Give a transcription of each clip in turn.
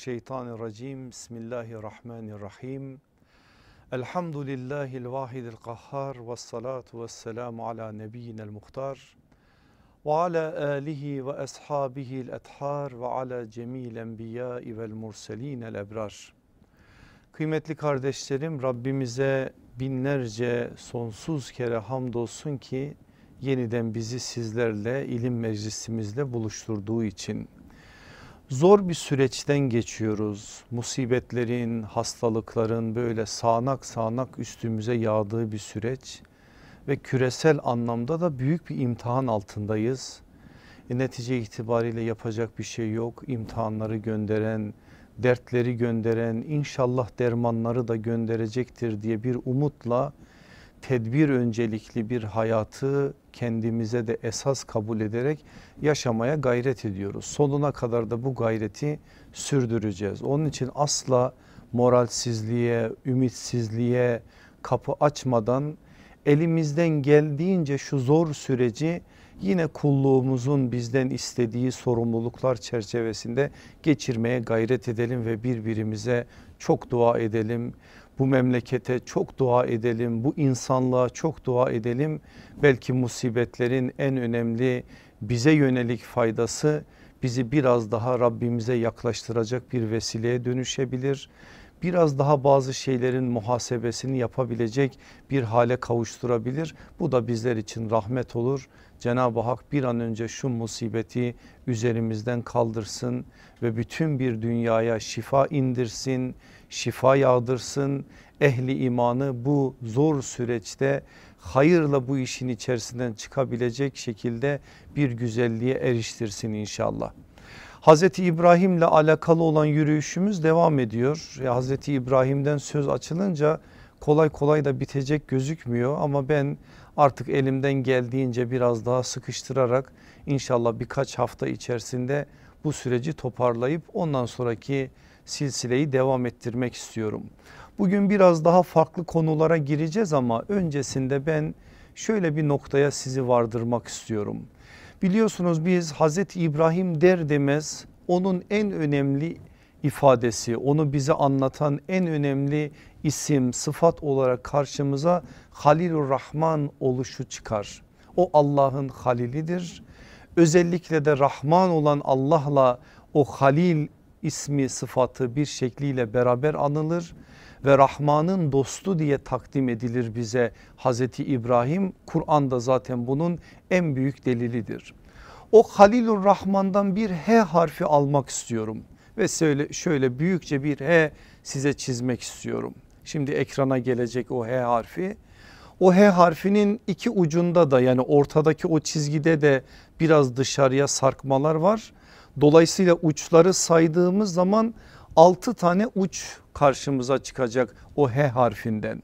Mineşşeytanirracim. Bismillahirrahmanirrahim. Elhamdülillahil vahidil kahhar ve salatu ve selamu ala nebiyyinel muhtar ve ala alihi ve ashabihil ethar ve ala cemil enbiyai vel murselinel ebrar. Kıymetli kardeşlerim Rabbimize binlerce sonsuz kere hamdolsun ki yeniden bizi sizlerle ilim meclisimizle buluşturduğu için. Zor bir süreçten geçiyoruz. Musibetlerin, hastalıkların böyle sağanak sağanak üstümüze yağdığı bir süreç ve küresel anlamda da büyük bir imtihan altındayız. E, netice itibariyle yapacak bir şey yok. İmtihanları gönderen, dertleri gönderen, inşallah dermanları da gönderecektir diye bir umutla tedbir öncelikli bir hayatı kendimize de esas kabul ederek yaşamaya gayret ediyoruz. Sonuna kadar da bu gayreti sürdüreceğiz. Onun için asla moralsizliğe, ümitsizliğe kapı açmadan elimizden geldiğince şu zor süreci yine kulluğumuzun bizden istediği sorumluluklar çerçevesinde geçirmeye gayret edelim ve birbirimize çok dua edelim. Bu memlekete çok dua edelim, bu insanlığa çok dua edelim. Belki musibetlerin en önemli bize yönelik faydası bizi biraz daha Rabbimize yaklaştıracak bir vesileye dönüşebilir. Biraz daha bazı şeylerin muhasebesini yapabilecek bir hale kavuşturabilir. Bu da bizler için rahmet olur. Cenab-ı Hak bir an önce şu musibeti üzerimizden kaldırsın ve bütün bir dünyaya şifa indirsin, şifa yağdırsın. Ehli imanı bu zor süreçte hayırla bu işin içerisinden çıkabilecek şekilde bir güzelliğe eriştirsin inşallah. Hazreti İbrahim'le alakalı olan yürüyüşümüz devam ediyor. Hazreti İbrahim'den söz açılınca kolay kolay da bitecek gözükmüyor ama ben artık elimden geldiğince biraz daha sıkıştırarak inşallah birkaç hafta içerisinde bu süreci toparlayıp ondan sonraki silsileyi devam ettirmek istiyorum. Bugün biraz daha farklı konulara gireceğiz ama öncesinde ben şöyle bir noktaya sizi vardırmak istiyorum. Biliyorsunuz biz Hazreti İbrahim der demez onun en önemli ifadesi onu bize anlatan en önemli isim sıfat olarak karşımıza Halilur Rahman oluşu çıkar. O Allah'ın halilidir. Özellikle de Rahman olan Allah'la o Halil ismi sıfatı bir şekliyle beraber anılır ve Rahman'ın dostu diye takdim edilir bize Hazreti İbrahim. Kur'an'da zaten bunun en büyük delilidir. O Halilur Rahman'dan bir H harfi almak istiyorum ve şöyle, şöyle büyükçe bir H size çizmek istiyorum. Şimdi ekrana gelecek o H harfi. O H harfinin iki ucunda da yani ortadaki o çizgide de biraz dışarıya sarkmalar var. Dolayısıyla uçları saydığımız zaman 6 tane uç karşımıza çıkacak o H harfinden.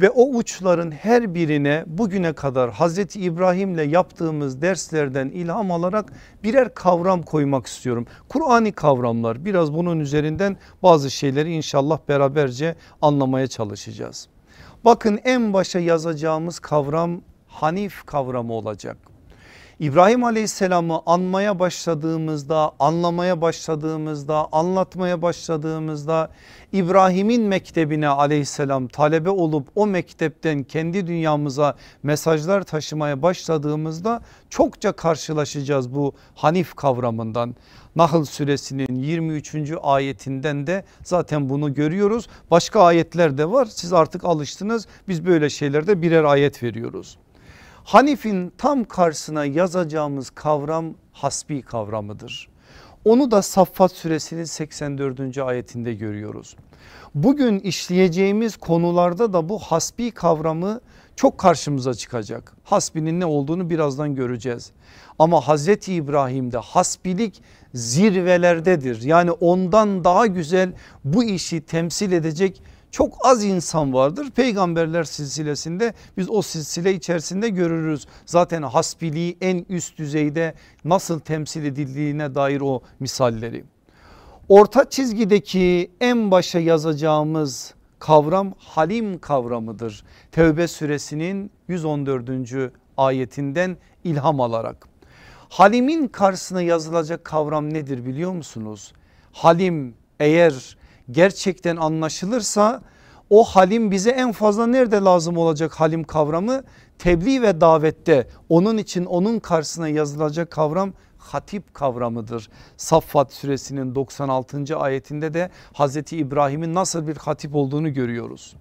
Ve o uçların her birine bugüne kadar Hazreti İbrahim'le yaptığımız derslerden ilham alarak birer kavram koymak istiyorum. Kur'ani kavramlar biraz bunun üzerinden bazı şeyleri inşallah beraberce anlamaya çalışacağız. Bakın en başa yazacağımız kavram Hanif kavramı olacak. İbrahim Aleyhisselam'ı anmaya başladığımızda, anlamaya başladığımızda, anlatmaya başladığımızda İbrahim'in mektebine aleyhisselam talebe olup o mektepten kendi dünyamıza mesajlar taşımaya başladığımızda çokça karşılaşacağız bu Hanif kavramından. Nahl suresinin 23. ayetinden de zaten bunu görüyoruz. Başka ayetler de var siz artık alıştınız biz böyle şeylerde birer ayet veriyoruz. Hanif'in tam karşısına yazacağımız kavram hasbi kavramıdır. Onu da Saffat suresinin 84. ayetinde görüyoruz. Bugün işleyeceğimiz konularda da bu hasbi kavramı çok karşımıza çıkacak. Hasbinin ne olduğunu birazdan göreceğiz. Ama Hazreti İbrahim'de hasbilik zirvelerdedir. Yani ondan daha güzel bu işi temsil edecek çok az insan vardır. Peygamberler silsilesinde biz o silsile içerisinde görürüz. Zaten hasbiliği en üst düzeyde nasıl temsil edildiğine dair o misalleri. Orta çizgideki en başa yazacağımız kavram halim kavramıdır. Tevbe suresinin 114. ayetinden ilham alarak. Halimin karşısına yazılacak kavram nedir biliyor musunuz? Halim eğer gerçekten anlaşılırsa o halim bize en fazla nerede lazım olacak halim kavramı? Tebliğ ve davette onun için onun karşısına yazılacak kavram hatip kavramıdır. Saffat suresinin 96. ayetinde de Hazreti İbrahim'in nasıl bir hatip olduğunu görüyoruz.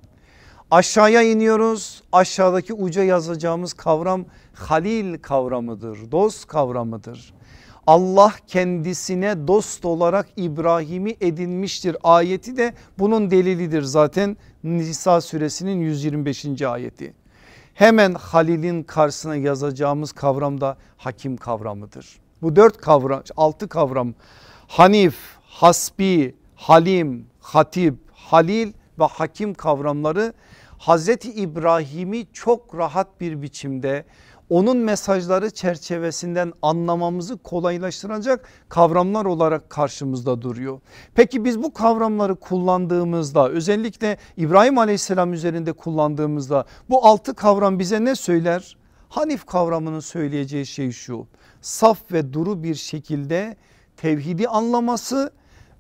Aşağıya iniyoruz aşağıdaki uca yazacağımız kavram halil kavramıdır dost kavramıdır. Allah kendisine dost olarak İbrahim'i edinmiştir ayeti de bunun delilidir zaten Nisa suresinin 125. ayeti. Hemen Halil'in karşısına yazacağımız kavram da hakim kavramıdır. Bu dört kavram altı kavram Hanif, Hasbi, Halim, Hatip, Halil ve Hakim kavramları Hazreti İbrahim'i çok rahat bir biçimde onun mesajları çerçevesinden anlamamızı kolaylaştıracak kavramlar olarak karşımızda duruyor. Peki biz bu kavramları kullandığımızda özellikle İbrahim aleyhisselam üzerinde kullandığımızda bu altı kavram bize ne söyler? Hanif kavramının söyleyeceği şey şu saf ve duru bir şekilde tevhidi anlaması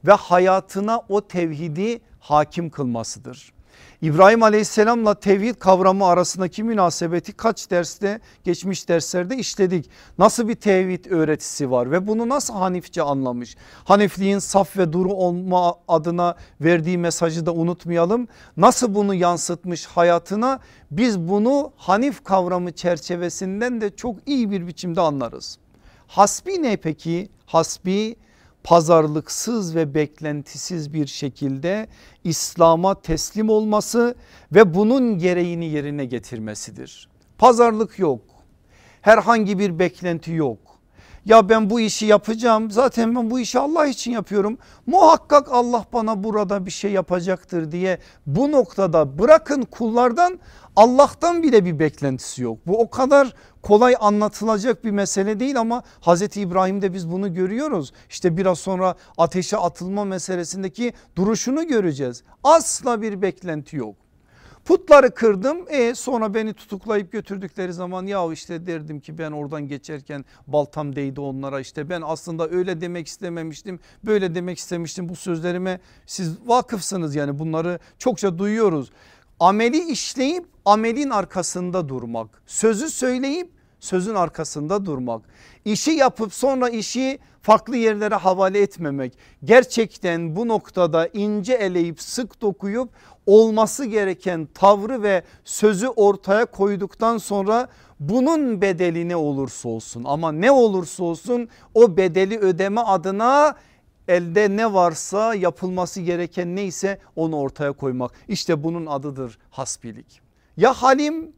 ve hayatına o tevhidi hakim kılmasıdır. İbrahim aleyhisselamla tevhid kavramı arasındaki münasebeti kaç derste geçmiş derslerde işledik. Nasıl bir tevhid öğretisi var ve bunu nasıl Hanifçe anlamış? Hanifliğin saf ve duru olma adına verdiği mesajı da unutmayalım. Nasıl bunu yansıtmış hayatına biz bunu Hanif kavramı çerçevesinden de çok iyi bir biçimde anlarız. Hasbi ne peki? Hasbi pazarlıksız ve beklentisiz bir şekilde İslam'a teslim olması ve bunun gereğini yerine getirmesidir. Pazarlık yok. Herhangi bir beklenti yok. Ya ben bu işi yapacağım zaten ben bu işi Allah için yapıyorum. Muhakkak Allah bana burada bir şey yapacaktır diye bu noktada bırakın kullardan Allah'tan bile bir beklentisi yok. Bu o kadar kolay anlatılacak bir mesele değil ama Hazreti İbrahim'de biz bunu görüyoruz. İşte biraz sonra ateşe atılma meselesindeki duruşunu göreceğiz. Asla bir beklenti yok. Putları kırdım e sonra beni tutuklayıp götürdükleri zaman ya işte derdim ki ben oradan geçerken baltam değdi onlara işte ben aslında öyle demek istememiştim böyle demek istemiştim bu sözlerime siz vakıfsınız yani bunları çokça duyuyoruz ameli işleyip amelin arkasında durmak. Sözü söyleyip sözün arkasında durmak. İşi yapıp sonra işi farklı yerlere havale etmemek. Gerçekten bu noktada ince eleyip sık dokuyup olması gereken tavrı ve sözü ortaya koyduktan sonra bunun bedeli ne olursa olsun ama ne olursa olsun o bedeli ödeme adına elde ne varsa yapılması gereken neyse onu ortaya koymak. İşte bunun adıdır hasbilik. Ya halim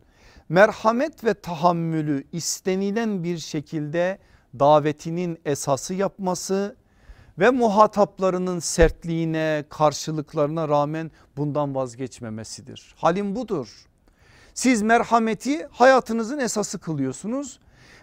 merhamet ve tahammülü istenilen bir şekilde davetinin esası yapması ve muhataplarının sertliğine karşılıklarına rağmen bundan vazgeçmemesidir. Halim budur. Siz merhameti hayatınızın esası kılıyorsunuz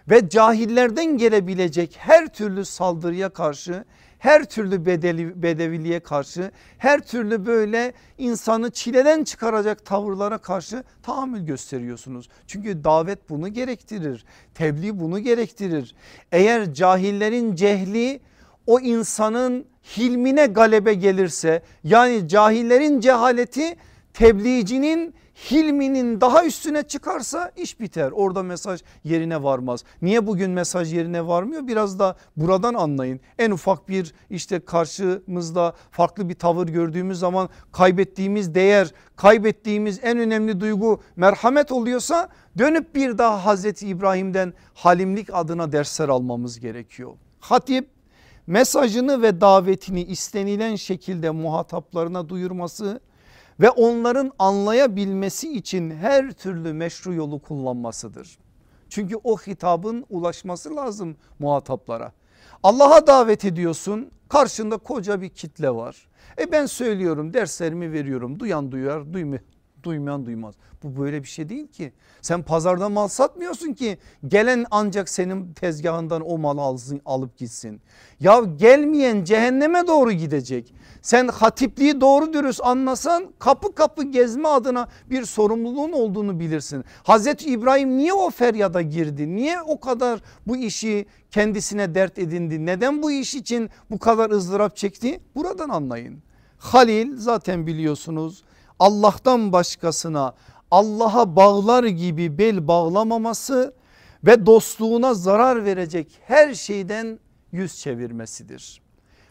ve cahillerden gelebilecek her türlü saldırıya karşı her türlü bedeli, bedeviliğe karşı her türlü böyle insanı çileden çıkaracak tavırlara karşı tahammül gösteriyorsunuz. Çünkü davet bunu gerektirir. Tebliğ bunu gerektirir. Eğer cahillerin cehli o insanın hilmine galebe gelirse yani cahillerin cehaleti tebliğcinin hilminin daha üstüne çıkarsa iş biter. Orada mesaj yerine varmaz. Niye bugün mesaj yerine varmıyor? Biraz da buradan anlayın. En ufak bir işte karşımızda farklı bir tavır gördüğümüz zaman kaybettiğimiz değer, kaybettiğimiz en önemli duygu merhamet oluyorsa dönüp bir daha Hazreti İbrahim'den halimlik adına dersler almamız gerekiyor. Hatip mesajını ve davetini istenilen şekilde muhataplarına duyurması ve onların anlayabilmesi için her türlü meşru yolu kullanmasıdır. Çünkü o hitabın ulaşması lazım muhataplara. Allah'a davet ediyorsun karşında koca bir kitle var. E ben söylüyorum derslerimi veriyorum duyan duyar duyma, Duymayan duymaz. Bu böyle bir şey değil ki. Sen pazarda mal satmıyorsun ki gelen ancak senin tezgahından o malı alsın, alıp gitsin. Ya gelmeyen cehenneme doğru gidecek. Sen hatipliği doğru dürüst anlasan kapı kapı gezme adına bir sorumluluğun olduğunu bilirsin. Hazreti İbrahim niye o feryada girdi? Niye o kadar bu işi kendisine dert edindi? Neden bu iş için bu kadar ızdırap çekti? Buradan anlayın. Halil zaten biliyorsunuz Allah'tan başkasına Allah'a bağlar gibi bel bağlamaması ve dostluğuna zarar verecek her şeyden yüz çevirmesidir.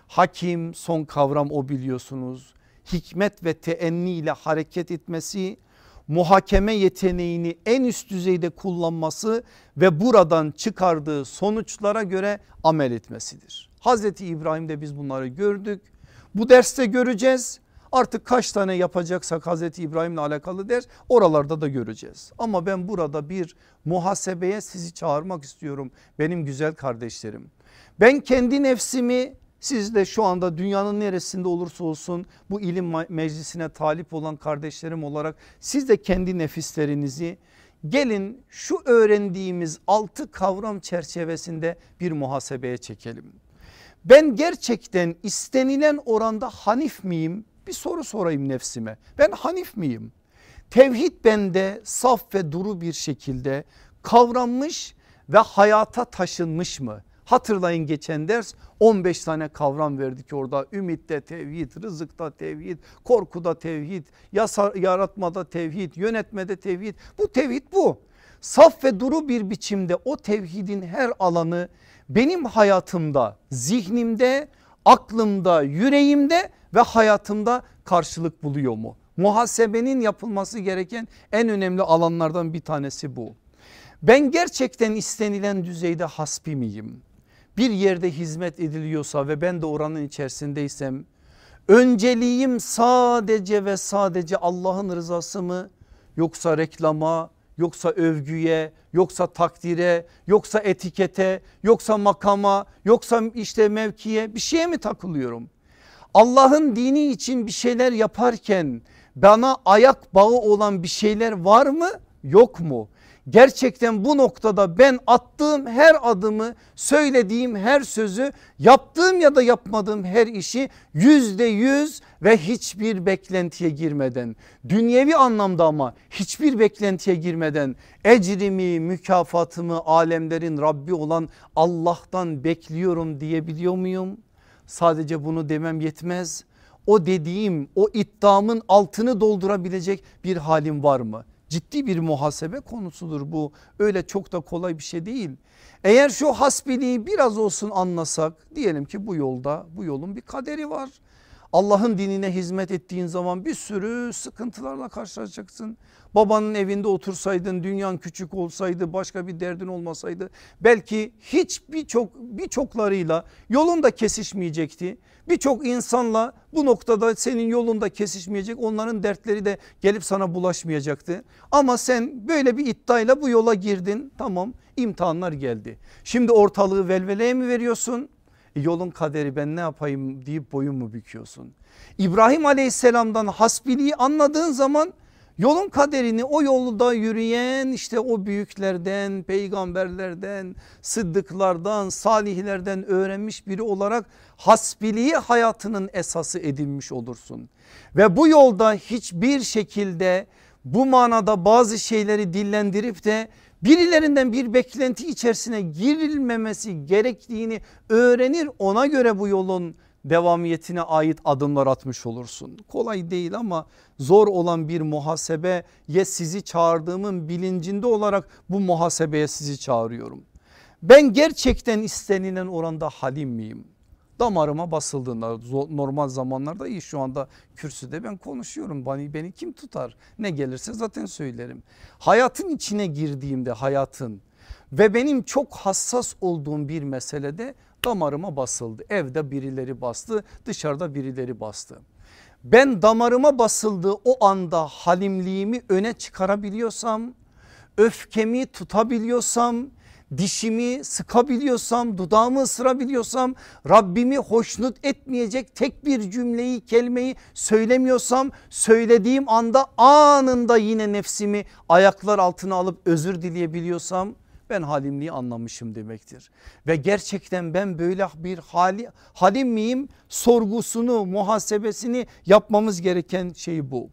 Hakim son kavram o biliyorsunuz. Hikmet ve teenni ile hareket etmesi, muhakeme yeteneğini en üst düzeyde kullanması ve buradan çıkardığı sonuçlara göre amel etmesidir. Hazreti İbrahim'de biz bunları gördük. Bu derste göreceğiz. Artık kaç tane yapacaksak Hazreti İbrahim'le alakalı ders oralarda da göreceğiz. Ama ben burada bir muhasebeye sizi çağırmak istiyorum benim güzel kardeşlerim. Ben kendi nefsimi siz de şu anda dünyanın neresinde olursa olsun bu ilim meclisine talip olan kardeşlerim olarak siz de kendi nefislerinizi gelin şu öğrendiğimiz altı kavram çerçevesinde bir muhasebeye çekelim. Ben gerçekten istenilen oranda hanif miyim? Bir soru sorayım nefsime. Ben hanif miyim? Tevhid bende saf ve duru bir şekilde kavranmış ve hayata taşınmış mı? Hatırlayın geçen ders 15 tane kavram verdik orada. Ümitte tevhid, rızıkta tevhid, korkuda tevhid, yasa, yaratmada tevhid, yönetmede tevhid. Bu tevhid bu. Saf ve duru bir biçimde o tevhidin her alanı benim hayatımda, zihnimde, aklımda, yüreğimde ve hayatımda karşılık buluyor mu? Muhasebenin yapılması gereken en önemli alanlardan bir tanesi bu. Ben gerçekten istenilen düzeyde hasbi miyim? Bir yerde hizmet ediliyorsa ve ben de oranın içerisindeysem önceliğim sadece ve sadece Allah'ın rızası mı yoksa reklama yoksa övgüye yoksa takdire yoksa etikete yoksa makama yoksa işte mevkiye bir şeye mi takılıyorum? Allah'ın dini için bir şeyler yaparken bana ayak bağı olan bir şeyler var mı yok mu? Gerçekten bu noktada ben attığım her adımı söylediğim her sözü yaptığım ya da yapmadığım her işi yüzde yüz ve hiçbir beklentiye girmeden dünyevi anlamda ama hiçbir beklentiye girmeden ecrimi mükafatımı alemlerin Rabbi olan Allah'tan bekliyorum diyebiliyor muyum? Sadece bunu demem yetmez. O dediğim o iddiamın altını doldurabilecek bir halim var mı? Ciddi bir muhasebe konusudur bu. Öyle çok da kolay bir şey değil. Eğer şu hasbiliği biraz olsun anlasak diyelim ki bu yolda bu yolun bir kaderi var. Allah'ın dinine hizmet ettiğin zaman bir sürü sıkıntılarla karşılaşacaksın. Babanın evinde otursaydın dünyan küçük olsaydı başka bir derdin olmasaydı belki hiç birçok birçoklarıyla yolun da kesişmeyecekti. Birçok insanla bu noktada senin yolunda kesişmeyecek onların dertleri de gelip sana bulaşmayacaktı. Ama sen böyle bir iddiayla bu yola girdin tamam imtihanlar geldi. Şimdi ortalığı velveleye mi veriyorsun? Yolun kaderi ben ne yapayım deyip boyun mu büküyorsun? İbrahim aleyhisselamdan hasbiliği anladığın zaman Yolun kaderini o yolda yürüyen işte o büyüklerden, peygamberlerden, sıddıklardan, salihlerden öğrenmiş biri olarak hasbiliği hayatının esası edinmiş olursun. Ve bu yolda hiçbir şekilde bu manada bazı şeyleri dillendirip de birilerinden bir beklenti içerisine girilmemesi gerektiğini öğrenir ona göre bu yolun devamiyetine ait adımlar atmış olursun. Kolay değil ama zor olan bir muhasebeye sizi çağırdığımın bilincinde olarak bu muhasebeye sizi çağırıyorum. Ben gerçekten istenilen oranda halim miyim? Damarıma basıldığında normal zamanlarda iyi şu anda kürsüde ben konuşuyorum beni, beni kim tutar ne gelirse zaten söylerim. Hayatın içine girdiğimde hayatın ve benim çok hassas olduğum bir meselede damarıma basıldı. Evde birileri bastı dışarıda birileri bastı. Ben damarıma basıldığı o anda halimliğimi öne çıkarabiliyorsam öfkemi tutabiliyorsam dişimi sıkabiliyorsam dudağımı ısırabiliyorsam Rabbimi hoşnut etmeyecek tek bir cümleyi kelimeyi söylemiyorsam söylediğim anda anında yine nefsimi ayaklar altına alıp özür dileyebiliyorsam ben halimliği anlamışım demektir. Ve gerçekten ben böyle bir hali, halim miyim sorgusunu muhasebesini yapmamız gereken şey bu.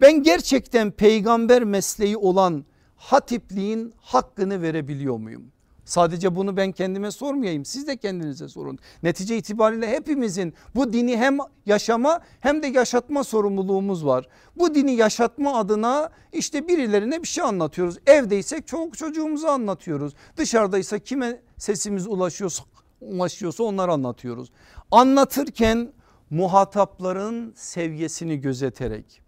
Ben gerçekten peygamber mesleği olan hatipliğin hakkını verebiliyor muyum? Sadece bunu ben kendime sormayayım siz de kendinize sorun. Netice itibariyle hepimizin bu dini hem yaşama hem de yaşatma sorumluluğumuz var. Bu dini yaşatma adına işte birilerine bir şey anlatıyoruz. Evdeysek çok çocuğumuza anlatıyoruz. Dışarıdaysa kime sesimiz ulaşıyorsa, ulaşıyorsa onları anlatıyoruz. Anlatırken muhatapların seviyesini gözeterek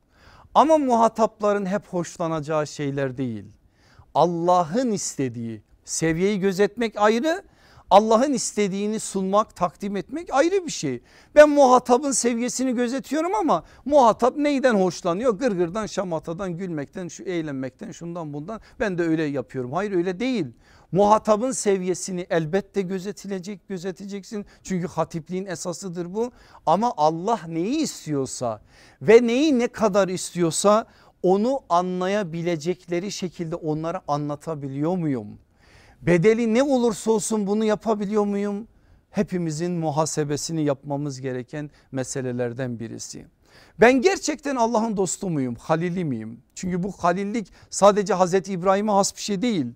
ama muhatapların hep hoşlanacağı şeyler değil. Allah'ın istediği seviyeyi gözetmek ayrı Allah'ın istediğini sunmak takdim etmek ayrı bir şey. Ben muhatabın seviyesini gözetiyorum ama muhatap neyden hoşlanıyor? Gırgırdan şamatadan gülmekten şu eğlenmekten şundan bundan ben de öyle yapıyorum. Hayır öyle değil. Muhatabın seviyesini elbette gözetilecek gözeteceksin. Çünkü hatipliğin esasıdır bu. Ama Allah neyi istiyorsa ve neyi ne kadar istiyorsa onu anlayabilecekleri şekilde onlara anlatabiliyor muyum? Bedeli ne olursa olsun bunu yapabiliyor muyum? Hepimizin muhasebesini yapmamız gereken meselelerden birisi. Ben gerçekten Allah'ın dostu muyum? Halili miyim? Çünkü bu halillik sadece Hazreti İbrahim'e has bir şey değil.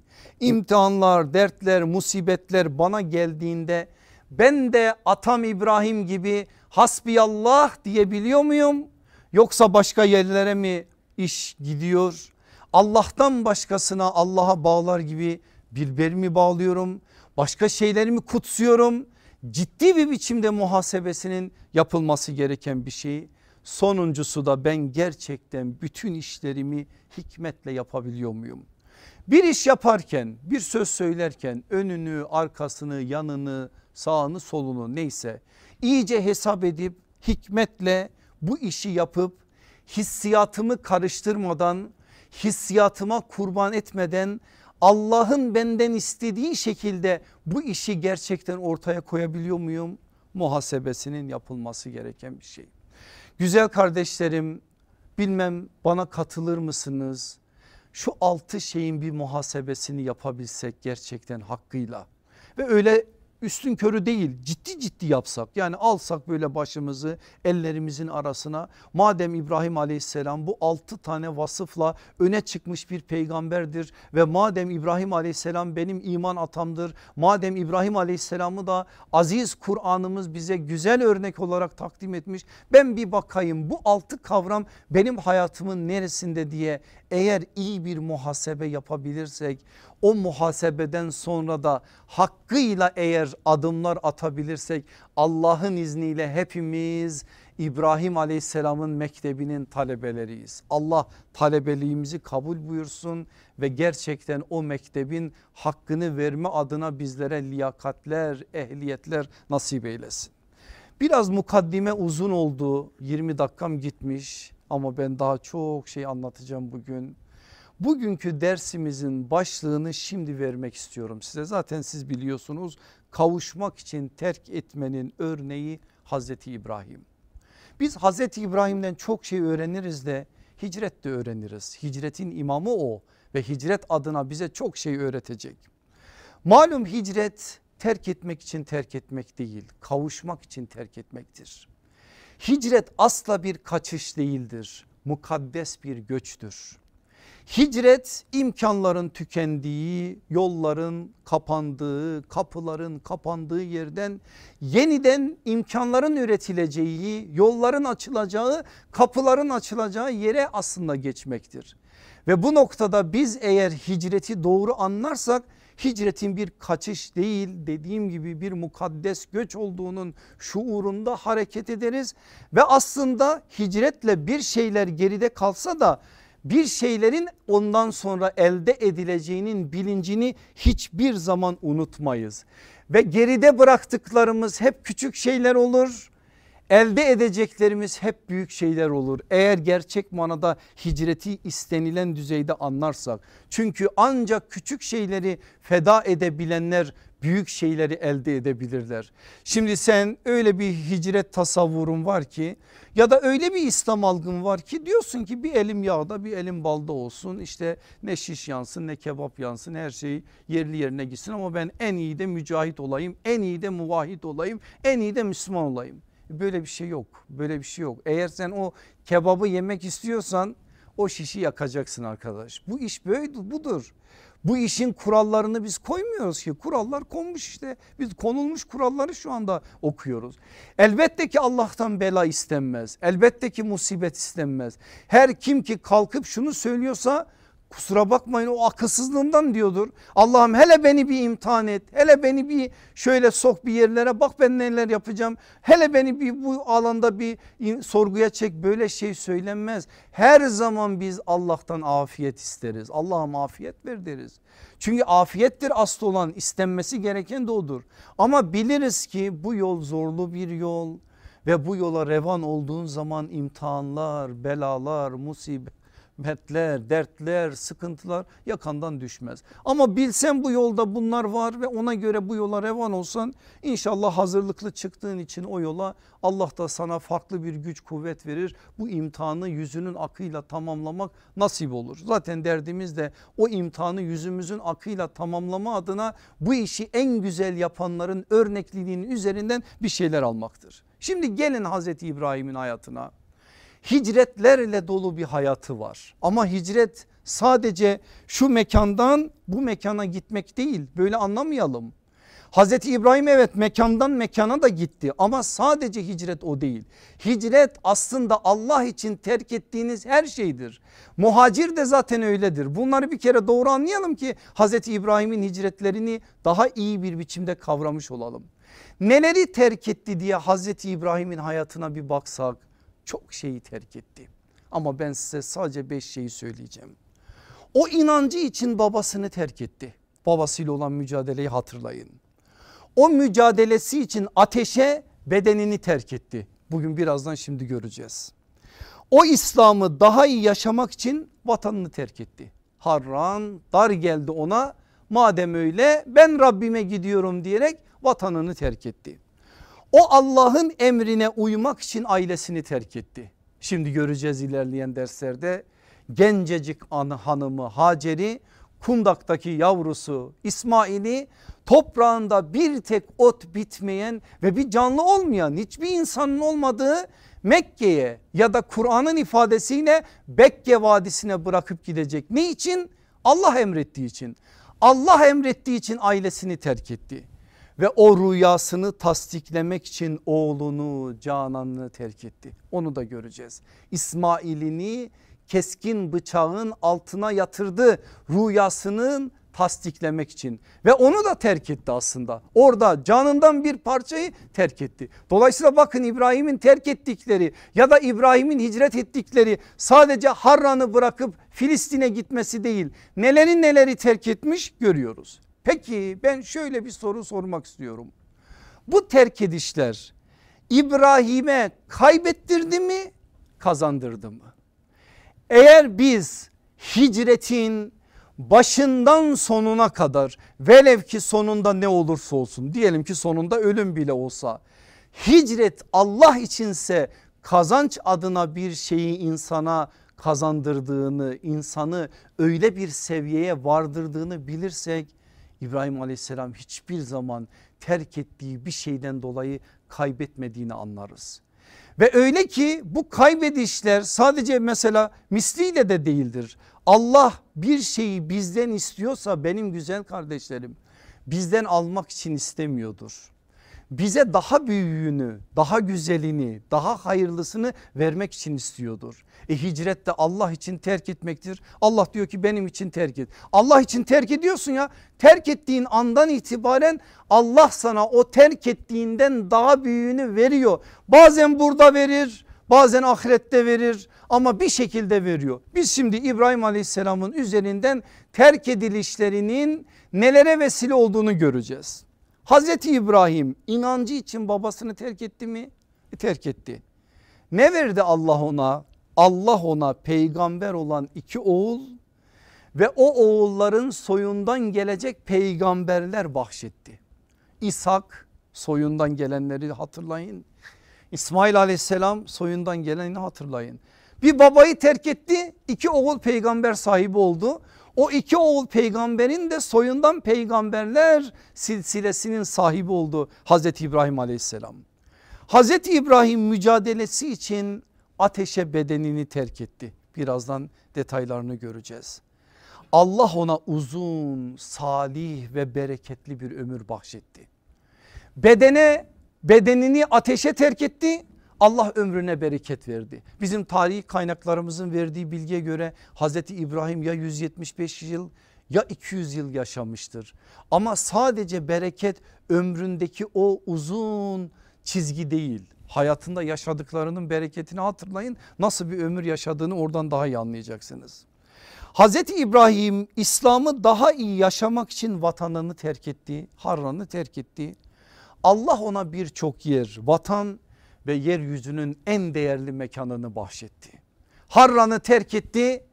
İmtihanlar, dertler, musibetler bana geldiğinde ben de atam İbrahim gibi hasbiyallah diyebiliyor muyum? Yoksa başka yerlere mi iş gidiyor? Allah'tan başkasına Allah'a bağlar gibi birbirimi bağlıyorum. Başka şeylerimi kutsuyorum. Ciddi bir biçimde muhasebesinin yapılması gereken bir şey. Sonuncusu da ben gerçekten bütün işlerimi hikmetle yapabiliyor muyum? Bir iş yaparken bir söz söylerken önünü arkasını yanını sağını solunu neyse iyice hesap edip hikmetle bu işi yapıp hissiyatımı karıştırmadan hissiyatıma kurban etmeden Allah'ın benden istediği şekilde bu işi gerçekten ortaya koyabiliyor muyum? Muhasebesinin yapılması gereken bir şey. Güzel kardeşlerim bilmem bana katılır mısınız? Şu altı şeyin bir muhasebesini yapabilsek gerçekten hakkıyla ve öyle üstün körü değil ciddi ciddi yapsak yani alsak böyle başımızı ellerimizin arasına. Madem İbrahim aleyhisselam bu altı tane vasıfla öne çıkmış bir peygamberdir ve madem İbrahim aleyhisselam benim iman atamdır madem İbrahim aleyhisselamı da aziz Kur'an'ımız bize güzel örnek olarak takdim etmiş ben bir bakayım bu altı kavram benim hayatımın neresinde diye eğer iyi bir muhasebe yapabilirsek o muhasebeden sonra da hakkıyla eğer adımlar atabilirsek Allah'ın izniyle hepimiz İbrahim aleyhisselamın mektebinin talebeleriyiz. Allah talebeliğimizi kabul buyursun ve gerçekten o mektebin hakkını verme adına bizlere liyakatler, ehliyetler nasip eylesin. Biraz mukaddime uzun oldu 20 dakikam gitmiş ama ben daha çok şey anlatacağım bugün. Bugünkü dersimizin başlığını şimdi vermek istiyorum size. Zaten siz biliyorsunuz kavuşmak için terk etmenin örneği Hazreti İbrahim. Biz Hazreti İbrahim'den çok şey öğreniriz de hicret de öğreniriz. Hicretin imamı o ve hicret adına bize çok şey öğretecek. Malum hicret terk etmek için terk etmek değil kavuşmak için terk etmektir. Hicret asla bir kaçış değildir mukaddes bir göçtür. Hicret imkanların tükendiği, yolların kapandığı, kapıların kapandığı yerden yeniden imkanların üretileceği, yolların açılacağı, kapıların açılacağı yere aslında geçmektir. Ve bu noktada biz eğer hicreti doğru anlarsak hicretin bir kaçış değil dediğim gibi bir mukaddes göç olduğunun şuurunda hareket ederiz. Ve aslında hicretle bir şeyler geride kalsa da bir şeylerin ondan sonra elde edileceğinin bilincini hiçbir zaman unutmayız. Ve geride bıraktıklarımız hep küçük şeyler olur. elde edeceklerimiz hep büyük şeyler olur. Eğer gerçek manada hicreti istenilen düzeyde anlarsak. Çünkü ancak küçük şeyleri feda edebilenler büyük şeyleri elde edebilirler. Şimdi sen öyle bir hicret tasavvurun var ki ya da öyle bir İslam algın var ki diyorsun ki bir elim yağda bir elim balda olsun işte ne şiş yansın ne kebap yansın her şey yerli yerine gitsin ama ben en iyi de mücahit olayım en iyi de muvahhid olayım en iyi de Müslüman olayım. Böyle bir şey yok böyle bir şey yok eğer sen o kebabı yemek istiyorsan o şişi yakacaksın arkadaş bu iş böyle budur. Bu işin kurallarını biz koymuyoruz ki kurallar konmuş işte biz konulmuş kuralları şu anda okuyoruz. Elbette ki Allah'tan bela istenmez elbette ki musibet istenmez. Her kim ki kalkıp şunu söylüyorsa Kusura bakmayın o akılsızlığından diyordur. Allah'ım hele beni bir imtihan et. Hele beni bir şöyle sok bir yerlere bak ben neler yapacağım. Hele beni bir bu alanda bir sorguya çek böyle şey söylenmez. Her zaman biz Allah'tan afiyet isteriz. Allah'ım afiyet ver deriz. Çünkü afiyettir asıl olan istenmesi gereken de odur. Ama biliriz ki bu yol zorlu bir yol ve bu yola revan olduğun zaman imtihanlar, belalar, musibet metler, dertler, sıkıntılar yakandan düşmez. Ama bilsen bu yolda bunlar var ve ona göre bu yola revan olsan inşallah hazırlıklı çıktığın için o yola Allah da sana farklı bir güç kuvvet verir. Bu imtihanı yüzünün akıyla tamamlamak nasip olur. Zaten derdimiz de o imtihanı yüzümüzün akıyla tamamlama adına bu işi en güzel yapanların örnekliliğinin üzerinden bir şeyler almaktır. Şimdi gelin Hazreti İbrahim'in hayatına hicretlerle dolu bir hayatı var. Ama hicret sadece şu mekandan bu mekana gitmek değil böyle anlamayalım. Hazreti İbrahim evet mekandan mekana da gitti ama sadece hicret o değil. Hicret aslında Allah için terk ettiğiniz her şeydir. Muhacir de zaten öyledir. Bunları bir kere doğru anlayalım ki Hazreti İbrahim'in hicretlerini daha iyi bir biçimde kavramış olalım. Neleri terk etti diye Hazreti İbrahim'in hayatına bir baksak çok şeyi terk etti. Ama ben size sadece beş şeyi söyleyeceğim. O inancı için babasını terk etti. Babasıyla olan mücadeleyi hatırlayın. O mücadelesi için ateşe bedenini terk etti. Bugün birazdan şimdi göreceğiz. O İslam'ı daha iyi yaşamak için vatanını terk etti. Harran dar geldi ona madem öyle ben Rabbime gidiyorum diyerek vatanını terk etti. O Allah'ın emrine uymak için ailesini terk etti. Şimdi göreceğiz ilerleyen derslerde gencecik anı hanımı Hacer'i kundaktaki yavrusu İsmail'i toprağında bir tek ot bitmeyen ve bir canlı olmayan hiçbir insanın olmadığı Mekke'ye ya da Kur'an'ın ifadesiyle Bekke Vadisi'ne bırakıp gidecek. Ne için? Allah emrettiği için. Allah emrettiği için ailesini terk etti ve o rüyasını tasdiklemek için oğlunu Canan'ını terk etti. Onu da göreceğiz. İsmail'ini keskin bıçağın altına yatırdı rüyasının tasdiklemek için ve onu da terk etti aslında. Orada canından bir parçayı terk etti. Dolayısıyla bakın İbrahim'in terk ettikleri ya da İbrahim'in hicret ettikleri sadece Harran'ı bırakıp Filistin'e gitmesi değil. Neleri neleri terk etmiş görüyoruz. Peki ben şöyle bir soru sormak istiyorum. Bu terk edişler İbrahim'e kaybettirdi mi kazandırdı mı? Eğer biz hicretin başından sonuna kadar velev ki sonunda ne olursa olsun diyelim ki sonunda ölüm bile olsa hicret Allah içinse kazanç adına bir şeyi insana kazandırdığını insanı öyle bir seviyeye vardırdığını bilirsek İbrahim aleyhisselam hiçbir zaman terk ettiği bir şeyden dolayı kaybetmediğini anlarız. Ve öyle ki bu kaybedişler sadece mesela misliyle de değildir. Allah bir şeyi bizden istiyorsa benim güzel kardeşlerim bizden almak için istemiyordur bize daha büyüğünü, daha güzelini, daha hayırlısını vermek için istiyordur. E hicret de Allah için terk etmektir. Allah diyor ki benim için terk et. Allah için terk ediyorsun ya terk ettiğin andan itibaren Allah sana o terk ettiğinden daha büyüğünü veriyor. Bazen burada verir bazen ahirette verir ama bir şekilde veriyor. Biz şimdi İbrahim Aleyhisselam'ın üzerinden terk edilişlerinin nelere vesile olduğunu göreceğiz. Hazreti İbrahim inancı için babasını terk etti mi? terk etti. Ne verdi Allah ona? Allah ona peygamber olan iki oğul ve o oğulların soyundan gelecek peygamberler bahşetti. İshak soyundan gelenleri hatırlayın. İsmail aleyhisselam soyundan geleni hatırlayın. Bir babayı terk etti iki oğul peygamber sahibi oldu. O iki oğul peygamberin de soyundan peygamberler silsilesinin sahibi oldu Hazreti İbrahim aleyhisselam. Hazreti İbrahim mücadelesi için ateşe bedenini terk etti. Birazdan detaylarını göreceğiz. Allah ona uzun, salih ve bereketli bir ömür bahşetti. Bedene bedenini ateşe terk etti. Allah ömrüne bereket verdi. Bizim tarihi kaynaklarımızın verdiği bilgiye göre Hazreti İbrahim ya 175 yıl ya 200 yıl yaşamıştır. Ama sadece bereket ömründeki o uzun çizgi değil. Hayatında yaşadıklarının bereketini hatırlayın. Nasıl bir ömür yaşadığını oradan daha iyi anlayacaksınız. Hazreti İbrahim İslam'ı daha iyi yaşamak için vatanını terk etti. Harran'ı terk etti. Allah ona birçok yer, vatan ve yeryüzünün en değerli mekanını bahşetti. Harran'ı terk etti.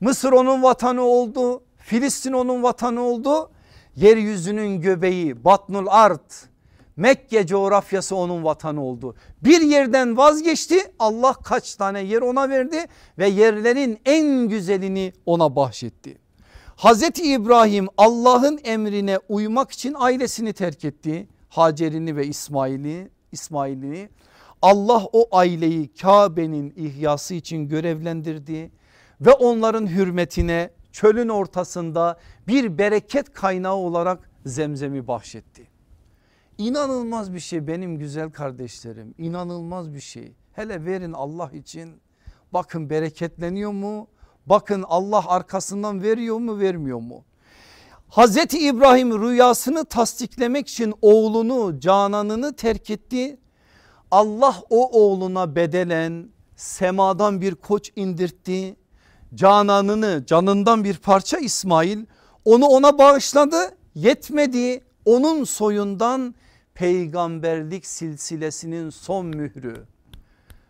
Mısır onun vatanı oldu. Filistin onun vatanı oldu. Yeryüzünün göbeği Batnul Art Mekke coğrafyası onun vatanı oldu. Bir yerden vazgeçti Allah kaç tane yer ona verdi ve yerlerin en güzelini ona bahşetti. Hazreti İbrahim Allah'ın emrine uymak için ailesini terk etti. Hacer'ini ve İsmail'i İsmail'ini Allah o aileyi Kabe'nin ihyası için görevlendirdi ve onların hürmetine çölün ortasında bir bereket kaynağı olarak zemzemi bahşetti. İnanılmaz bir şey benim güzel kardeşlerim inanılmaz bir şey. Hele verin Allah için bakın bereketleniyor mu? Bakın Allah arkasından veriyor mu vermiyor mu? Hazreti İbrahim rüyasını tasdiklemek için oğlunu cananını terk etti. Allah o oğluna bedelen semadan bir koç indirtti. Cananını canından bir parça İsmail onu ona bağışladı yetmedi onun soyundan peygamberlik silsilesinin son mührü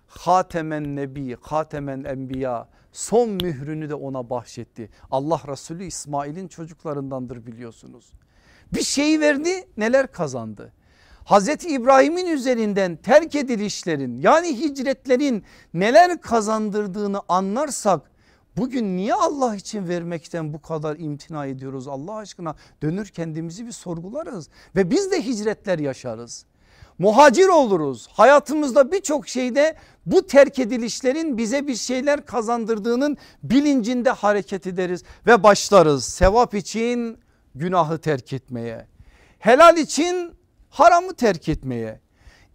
Hatemen Nebi, Hatemen Enbiya son mührünü de ona bahşetti. Allah Resulü İsmail'in çocuklarındandır biliyorsunuz. Bir şey verdi neler kazandı. Hazreti İbrahim'in üzerinden terk edilişlerin yani hicretlerin neler kazandırdığını anlarsak Bugün niye Allah için vermekten bu kadar imtina ediyoruz Allah aşkına? Dönür kendimizi bir sorgularız ve biz de hicretler yaşarız. Muhacir oluruz. Hayatımızda birçok şeyde bu terk edilişlerin bize bir şeyler kazandırdığının bilincinde hareket ederiz ve başlarız. Sevap için günahı terk etmeye. Helal için haramı terk etmeye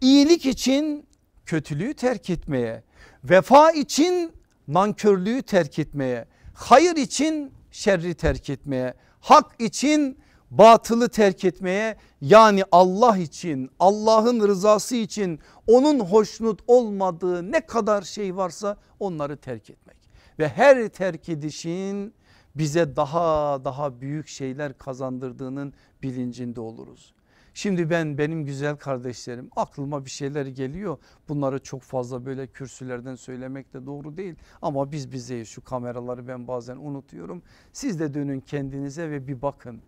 iyilik için kötülüğü terk etmeye vefa için nankörlüğü terk etmeye, hayır için şerri terk etmeye, hak için batılı terk etmeye yani Allah için Allah'ın rızası için onun hoşnut olmadığı ne kadar şey varsa onları terk etmek. Ve her terk edişin bize daha daha büyük şeyler kazandırdığının bilincinde oluruz. Şimdi ben benim güzel kardeşlerim aklıma bir şeyler geliyor. Bunları çok fazla böyle kürsülerden söylemek de doğru değil. Ama biz bizeyiz şu kameraları ben bazen unutuyorum. Siz de dönün kendinize ve bir bakın.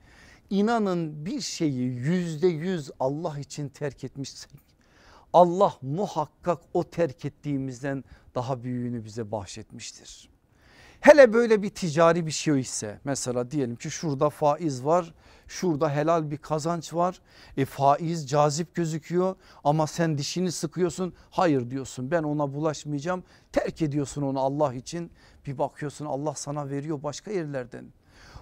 İnanın bir şeyi yüzde yüz Allah için terk etmişsek Allah muhakkak o terk ettiğimizden daha büyüğünü bize bahşetmiştir. Hele böyle bir ticari bir şey ise mesela diyelim ki şurada faiz var şurada helal bir kazanç var e faiz cazip gözüküyor ama sen dişini sıkıyorsun hayır diyorsun ben ona bulaşmayacağım. Terk ediyorsun onu Allah için. Bir bakıyorsun Allah sana veriyor başka yerlerden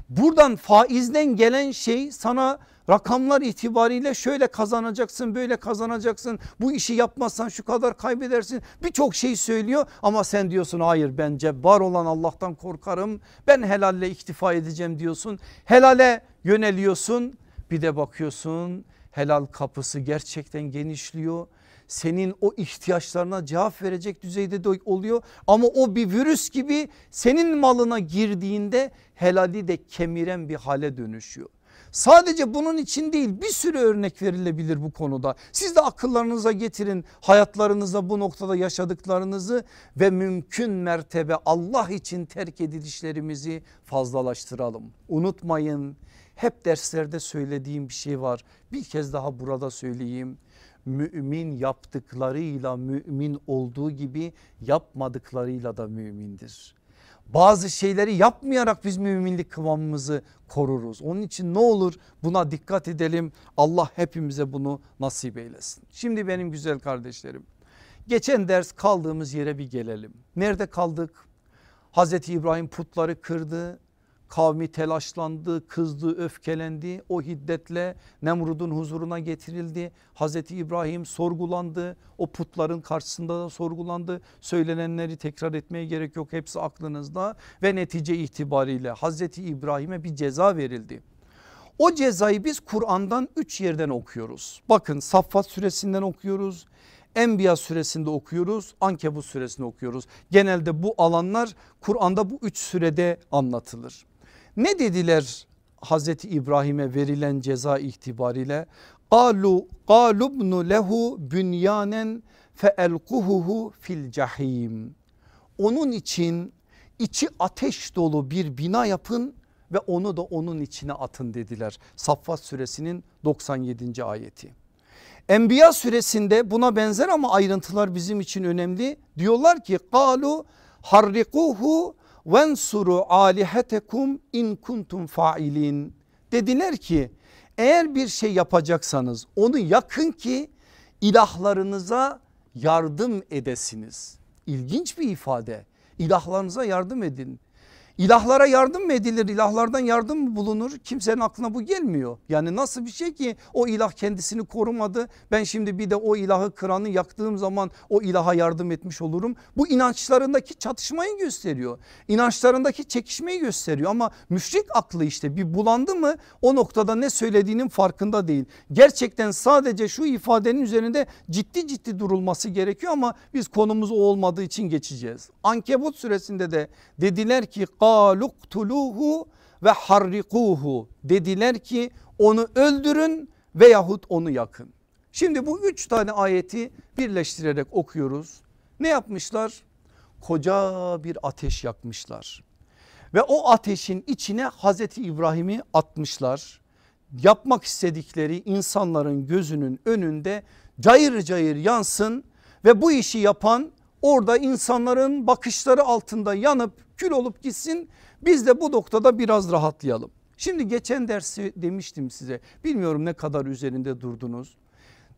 Buradan faizden gelen şey sana rakamlar itibariyle şöyle kazanacaksın böyle kazanacaksın. Bu işi yapmazsan şu kadar kaybedersin. Birçok şey söylüyor ama sen diyorsun hayır ben cebbar olan Allah'tan korkarım. Ben helalle iktifa edeceğim diyorsun. Helale yöneliyorsun. Bir de bakıyorsun helal kapısı gerçekten genişliyor senin o ihtiyaçlarına cevap verecek düzeyde de oluyor. Ama o bir virüs gibi senin malına girdiğinde helali de kemiren bir hale dönüşüyor. Sadece bunun için değil bir sürü örnek verilebilir bu konuda. Siz de akıllarınıza getirin hayatlarınızda bu noktada yaşadıklarınızı ve mümkün mertebe Allah için terk edilişlerimizi fazlalaştıralım. Unutmayın hep derslerde söylediğim bir şey var. Bir kez daha burada söyleyeyim. Mümin yaptıklarıyla mümin olduğu gibi yapmadıklarıyla da mümindir. Bazı şeyleri yapmayarak biz müminlik kıvamımızı koruruz. Onun için ne olur buna dikkat edelim. Allah hepimize bunu nasip eylesin. Şimdi benim güzel kardeşlerim geçen ders kaldığımız yere bir gelelim. Nerede kaldık? Hazreti İbrahim putları kırdı Kavmi telaşlandı, kızdı, öfkelendi. O hiddetle Nemrud'un huzuruna getirildi. Hazreti İbrahim sorgulandı. O putların karşısında da sorgulandı. Söylenenleri tekrar etmeye gerek yok. Hepsi aklınızda ve netice itibariyle Hazreti İbrahim'e bir ceza verildi. O cezayı biz Kur'an'dan 3 yerden okuyoruz. Bakın Saffat suresinden okuyoruz. Enbiya suresinde okuyoruz, Ankebut suresinde okuyoruz. Genelde bu alanlar Kur'an'da bu üç sürede anlatılır. Ne dediler Hazreti İbrahim'e verilen ceza itibariyle? Qalu qalubnu lehu bünyanen feelkuhuhu fil cahim. Onun için içi ateş dolu bir bina yapın ve onu da onun içine atın dediler. Saffat suresinin 97. ayeti. Enbiya suresinde buna benzer ama ayrıntılar bizim için önemli. Diyorlar ki qalu harrikuhu vensuru alihetekum in kuntum failin. Dediler ki eğer bir şey yapacaksanız onu yakın ki ilahlarınıza yardım edesiniz. İlginç bir ifade. İlahlarınıza yardım edin. İlahlara yardım mı edilir? İlahlardan yardım mı bulunur? Kimsenin aklına bu gelmiyor. Yani nasıl bir şey ki o ilah kendisini korumadı. Ben şimdi bir de o ilahı kıranı yaktığım zaman o ilaha yardım etmiş olurum. Bu inançlarındaki çatışmayı gösteriyor. İnançlarındaki çekişmeyi gösteriyor ama müşrik aklı işte bir bulandı mı o noktada ne söylediğinin farkında değil. Gerçekten sadece şu ifadenin üzerinde ciddi ciddi durulması gerekiyor ama biz konumuz o olmadığı için geçeceğiz. Ankebut suresinde de dediler ki kaluktuluhu ve harrikuhu dediler ki onu öldürün veyahut onu yakın. Şimdi bu üç tane ayeti birleştirerek okuyoruz. Ne yapmışlar? Koca bir ateş yakmışlar. Ve o ateşin içine Hazreti İbrahim'i atmışlar. Yapmak istedikleri insanların gözünün önünde cayır cayır yansın ve bu işi yapan orada insanların bakışları altında yanıp kül olup gitsin biz de bu noktada biraz rahatlayalım. Şimdi geçen dersi demiştim size bilmiyorum ne kadar üzerinde durdunuz.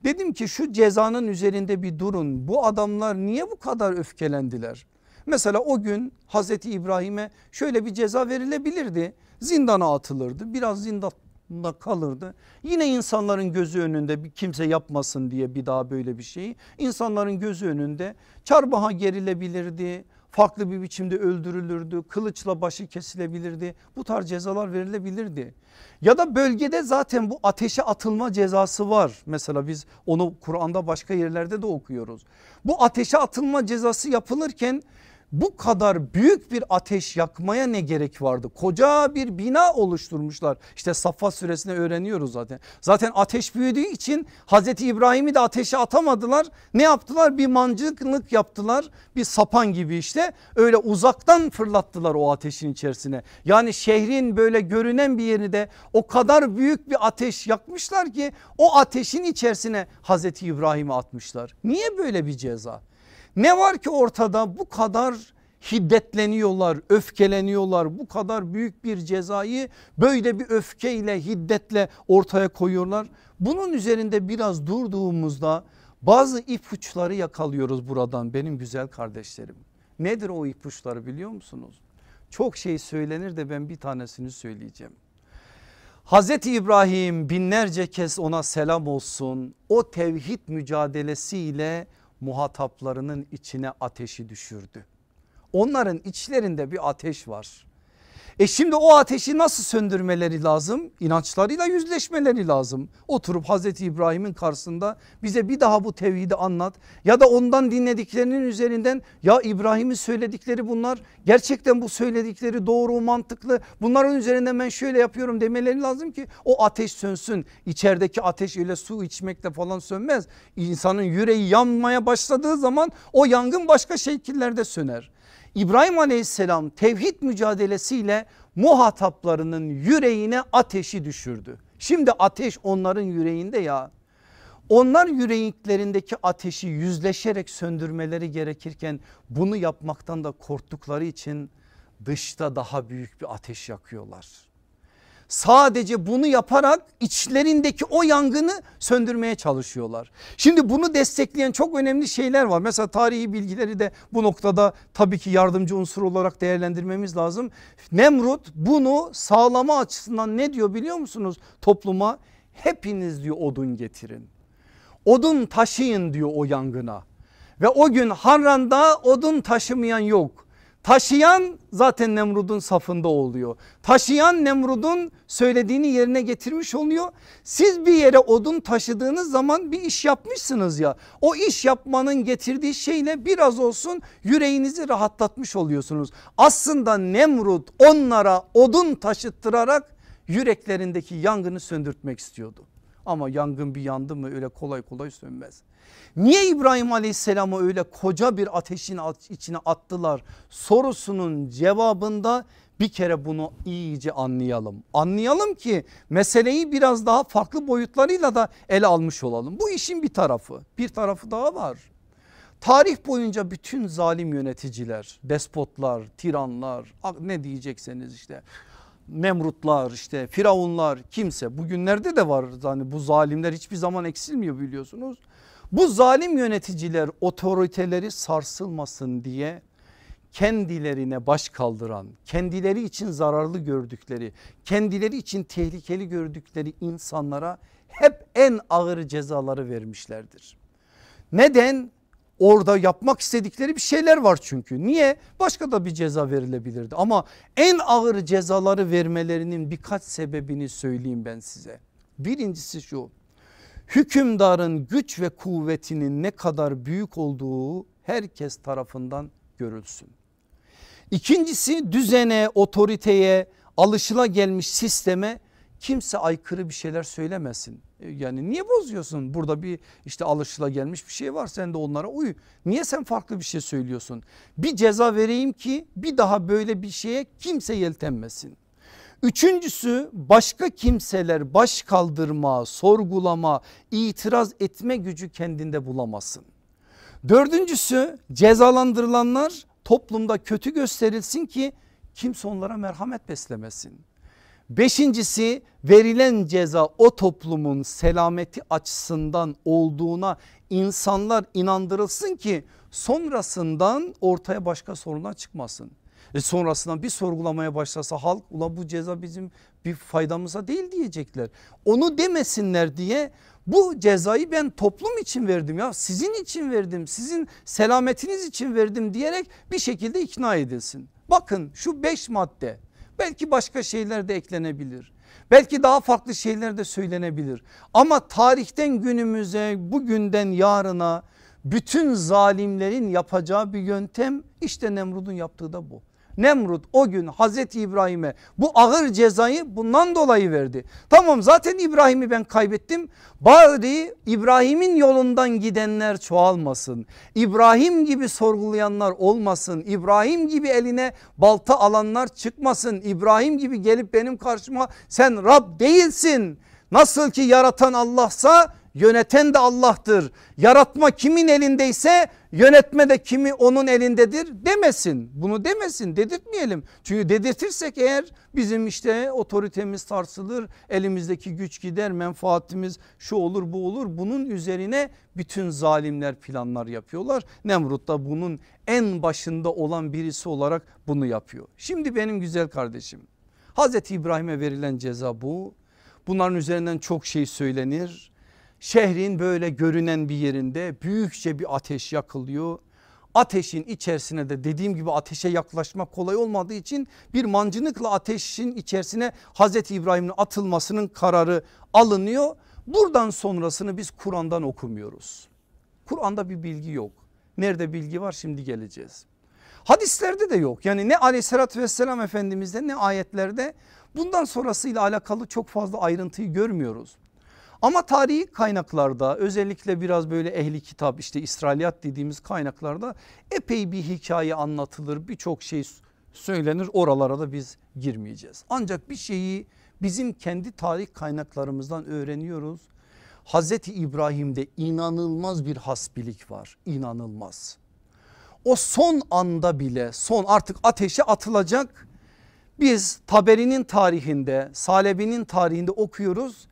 Dedim ki şu cezanın üzerinde bir durun bu adamlar niye bu kadar öfkelendiler? Mesela o gün Hazreti İbrahim'e şöyle bir ceza verilebilirdi. Zindana atılırdı biraz zindanda kalırdı. Yine insanların gözü önünde bir kimse yapmasın diye bir daha böyle bir şeyi insanların gözü önünde çarbaha gerilebilirdi farklı bir biçimde öldürülürdü. Kılıçla başı kesilebilirdi. Bu tarz cezalar verilebilirdi. Ya da bölgede zaten bu ateşe atılma cezası var. Mesela biz onu Kur'an'da başka yerlerde de okuyoruz. Bu ateşe atılma cezası yapılırken bu kadar büyük bir ateş yakmaya ne gerek vardı? Koca bir bina oluşturmuşlar. İşte Safa suresinde öğreniyoruz zaten. Zaten ateş büyüdüğü için Hazreti İbrahim'i de ateşe atamadılar. Ne yaptılar? Bir mancıklık yaptılar. Bir sapan gibi işte öyle uzaktan fırlattılar o ateşin içerisine. Yani şehrin böyle görünen bir yeri de o kadar büyük bir ateş yakmışlar ki o ateşin içerisine Hazreti İbrahim'i atmışlar. Niye böyle bir ceza? Ne var ki ortada bu kadar hiddetleniyorlar, öfkeleniyorlar. Bu kadar büyük bir cezayı böyle bir öfkeyle, hiddetle ortaya koyuyorlar. Bunun üzerinde biraz durduğumuzda bazı ipuçları yakalıyoruz buradan benim güzel kardeşlerim. Nedir o ipuçları biliyor musunuz? Çok şey söylenir de ben bir tanesini söyleyeceğim. Hazreti İbrahim binlerce kez ona selam olsun. O tevhid mücadelesiyle muhataplarının içine ateşi düşürdü. Onların içlerinde bir ateş var. E şimdi o ateşi nasıl söndürmeleri lazım? İnançlarıyla yüzleşmeleri lazım. Oturup Hazreti İbrahim'in karşısında bize bir daha bu tevhidi anlat. Ya da ondan dinlediklerinin üzerinden ya İbrahim'in söyledikleri bunlar gerçekten bu söyledikleri doğru mantıklı. Bunların üzerinden ben şöyle yapıyorum demeleri lazım ki o ateş sönsün. İçerideki ateş öyle su içmekle falan sönmez. İnsanın yüreği yanmaya başladığı zaman o yangın başka şekillerde söner. İbrahim aleyhisselam tevhid mücadelesiyle muhataplarının yüreğine ateşi düşürdü. Şimdi ateş onların yüreğinde ya. Onlar yüreklerindeki ateşi yüzleşerek söndürmeleri gerekirken bunu yapmaktan da korktukları için dışta daha büyük bir ateş yakıyorlar. Sadece bunu yaparak içlerindeki o yangını söndürmeye çalışıyorlar. Şimdi bunu destekleyen çok önemli şeyler var. Mesela tarihi bilgileri de bu noktada tabii ki yardımcı unsur olarak değerlendirmemiz lazım. Nemrut bunu sağlama açısından ne diyor biliyor musunuz topluma? Hepiniz diyor odun getirin. Odun taşıyın diyor o yangına. Ve o gün Harran'da odun taşımayan yok. Taşıyan zaten Nemrud'un safında oluyor. Taşıyan Nemrud'un söylediğini yerine getirmiş oluyor. Siz bir yere odun taşıdığınız zaman bir iş yapmışsınız ya. O iş yapmanın getirdiği şeyle biraz olsun yüreğinizi rahatlatmış oluyorsunuz. Aslında Nemrud onlara odun taşıttırarak yüreklerindeki yangını söndürtmek istiyordu. Ama yangın bir yandı mı öyle kolay kolay sönmez. Niye İbrahim Aleyhisselam'ı öyle koca bir ateşin içine attılar sorusunun cevabında bir kere bunu iyice anlayalım. Anlayalım ki meseleyi biraz daha farklı boyutlarıyla da ele almış olalım. Bu işin bir tarafı bir tarafı daha var. Tarih boyunca bütün zalim yöneticiler, despotlar, tiranlar ne diyecekseniz işte Nemrutlar işte Firavunlar kimse bugünlerde de var hani bu zalimler hiçbir zaman eksilmiyor biliyorsunuz. Bu zalim yöneticiler otoriteleri sarsılmasın diye kendilerine baş kaldıran, kendileri için zararlı gördükleri, kendileri için tehlikeli gördükleri insanlara hep en ağır cezaları vermişlerdir. Neden? Orada yapmak istedikleri bir şeyler var çünkü. Niye? Başka da bir ceza verilebilirdi ama en ağır cezaları vermelerinin birkaç sebebini söyleyeyim ben size. Birincisi şu hükümdarın güç ve kuvvetinin ne kadar büyük olduğu herkes tarafından görülsün. İkincisi düzene, otoriteye, alışıla gelmiş sisteme kimse aykırı bir şeyler söylemesin. E, yani niye bozuyorsun? Burada bir işte alışıla gelmiş bir şey var sen de onlara uy. Niye sen farklı bir şey söylüyorsun? Bir ceza vereyim ki bir daha böyle bir şeye kimse yeltenmesin. Üçüncüsü başka kimseler baş kaldırma, sorgulama, itiraz etme gücü kendinde bulamasın. Dördüncüsü cezalandırılanlar toplumda kötü gösterilsin ki kimse onlara merhamet beslemesin. Beşincisi verilen ceza o toplumun selameti açısından olduğuna insanlar inandırılsın ki sonrasından ortaya başka sorunlar çıkmasın. E sonrasından bir sorgulamaya başlasa halk ula bu ceza bizim bir faydamıza değil diyecekler. Onu demesinler diye bu cezayı ben toplum için verdim ya sizin için verdim sizin selametiniz için verdim diyerek bir şekilde ikna edilsin. Bakın şu beş madde belki başka şeyler de eklenebilir. Belki daha farklı şeyler de söylenebilir. Ama tarihten günümüze bugünden yarına bütün zalimlerin yapacağı bir yöntem işte Nemrud'un yaptığı da bu. Nemrut o gün Hazreti İbrahim'e bu ağır cezayı bundan dolayı verdi. Tamam zaten İbrahim'i ben kaybettim. Bari İbrahim'in yolundan gidenler çoğalmasın. İbrahim gibi sorgulayanlar olmasın. İbrahim gibi eline balta alanlar çıkmasın. İbrahim gibi gelip benim karşıma sen Rab değilsin. Nasıl ki yaratan Allah'sa yöneten de Allah'tır. Yaratma kimin elindeyse yönetme de kimi onun elindedir demesin. Bunu demesin dedirtmeyelim. Çünkü dedirtirsek eğer bizim işte otoritemiz sarsılır elimizdeki güç gider menfaatimiz şu olur bu olur. Bunun üzerine bütün zalimler planlar yapıyorlar. Nemrut da bunun en başında olan birisi olarak bunu yapıyor. Şimdi benim güzel kardeşim Hazreti İbrahim'e verilen ceza bu. Bunların üzerinden çok şey söylenir Şehrin böyle görünen bir yerinde büyükçe bir ateş yakılıyor. Ateşin içerisine de dediğim gibi ateşe yaklaşmak kolay olmadığı için bir mancınıkla ateşin içerisine Hazreti İbrahim'in atılmasının kararı alınıyor. Buradan sonrasını biz Kur'an'dan okumuyoruz. Kur'an'da bir bilgi yok. Nerede bilgi var şimdi geleceğiz. Hadislerde de yok yani ne aleyhissalatü vesselam efendimizde ne ayetlerde bundan sonrasıyla alakalı çok fazla ayrıntıyı görmüyoruz. Ama tarihi kaynaklarda özellikle biraz böyle ehli kitap işte İsrailiyat dediğimiz kaynaklarda epey bir hikaye anlatılır birçok şey söylenir oralara da biz girmeyeceğiz. Ancak bir şeyi bizim kendi tarih kaynaklarımızdan öğreniyoruz. Hazreti İbrahim'de inanılmaz bir hasbilik var inanılmaz. O son anda bile son artık ateşe atılacak biz Taberi'nin tarihinde Salebi'nin tarihinde okuyoruz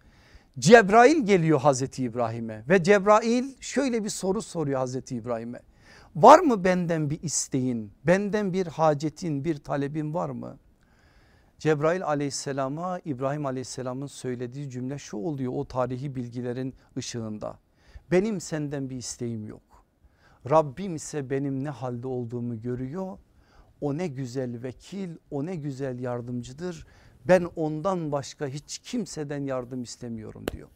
Cebrail geliyor Hazreti İbrahim'e ve Cebrail şöyle bir soru soruyor Hazreti İbrahim'e. Var mı benden bir isteğin, benden bir hacetin, bir talebin var mı? Cebrail aleyhisselama İbrahim aleyhisselamın söylediği cümle şu oluyor o tarihi bilgilerin ışığında. Benim senden bir isteğim yok. Rabbim ise benim ne halde olduğumu görüyor. O ne güzel vekil, o ne güzel yardımcıdır ben ondan başka hiç kimseden yardım istemiyorum diyor.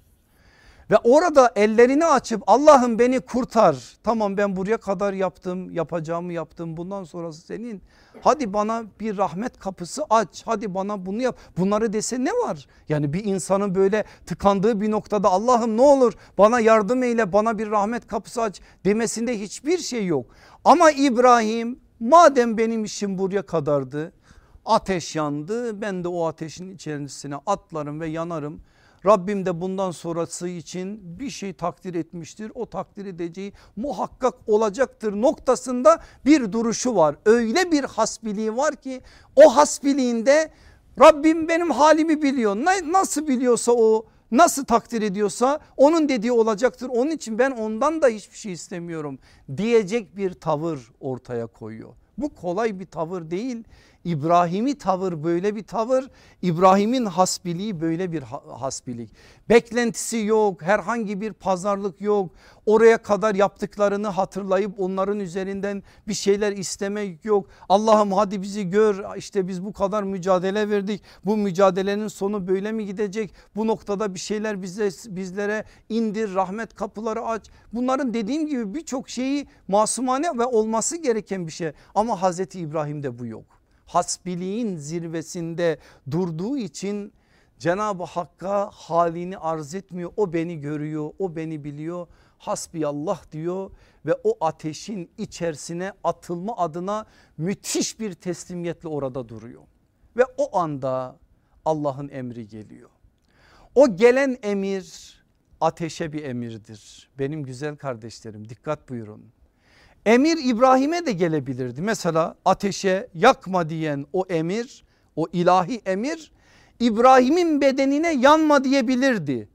Ve orada ellerini açıp Allah'ım beni kurtar. Tamam ben buraya kadar yaptım yapacağımı yaptım bundan sonrası senin. Hadi bana bir rahmet kapısı aç hadi bana bunu yap. Bunları dese ne var? Yani bir insanın böyle tıkandığı bir noktada Allah'ım ne olur bana yardım eyle bana bir rahmet kapısı aç demesinde hiçbir şey yok. Ama İbrahim madem benim işim buraya kadardı Ateş yandı ben de o ateşin içerisine atlarım ve yanarım. Rabbim de bundan sonrası için bir şey takdir etmiştir. O takdir edeceği muhakkak olacaktır noktasında bir duruşu var. Öyle bir hasbiliği var ki o hasbiliğinde Rabbim benim halimi biliyor. Nasıl biliyorsa o nasıl takdir ediyorsa onun dediği olacaktır. Onun için ben ondan da hiçbir şey istemiyorum diyecek bir tavır ortaya koyuyor. Bu kolay bir tavır değil. İbrahim'i tavır böyle bir tavır. İbrahim'in hasbiliği böyle bir hasbilik. Beklentisi yok herhangi bir pazarlık yok. Oraya kadar yaptıklarını hatırlayıp onların üzerinden bir şeyler istemek yok. Allah'ım hadi bizi gör işte biz bu kadar mücadele verdik. Bu mücadelenin sonu böyle mi gidecek? Bu noktada bir şeyler bize bizlere indir rahmet kapıları aç. Bunların dediğim gibi birçok şeyi masumane ve olması gereken bir şey. Ama Hazreti İbrahim'de bu yok hasbiliğin zirvesinde durduğu için Cenab-ı Hakk'a halini arz etmiyor. O beni görüyor, o beni biliyor. Hasbiyallah diyor ve o ateşin içerisine atılma adına müthiş bir teslimiyetle orada duruyor. Ve o anda Allah'ın emri geliyor. O gelen emir ateşe bir emirdir. Benim güzel kardeşlerim dikkat buyurun. Emir İbrahim'e de gelebilirdi. Mesela ateşe yakma diyen o emir o ilahi emir İbrahim'in bedenine yanma diyebilirdi.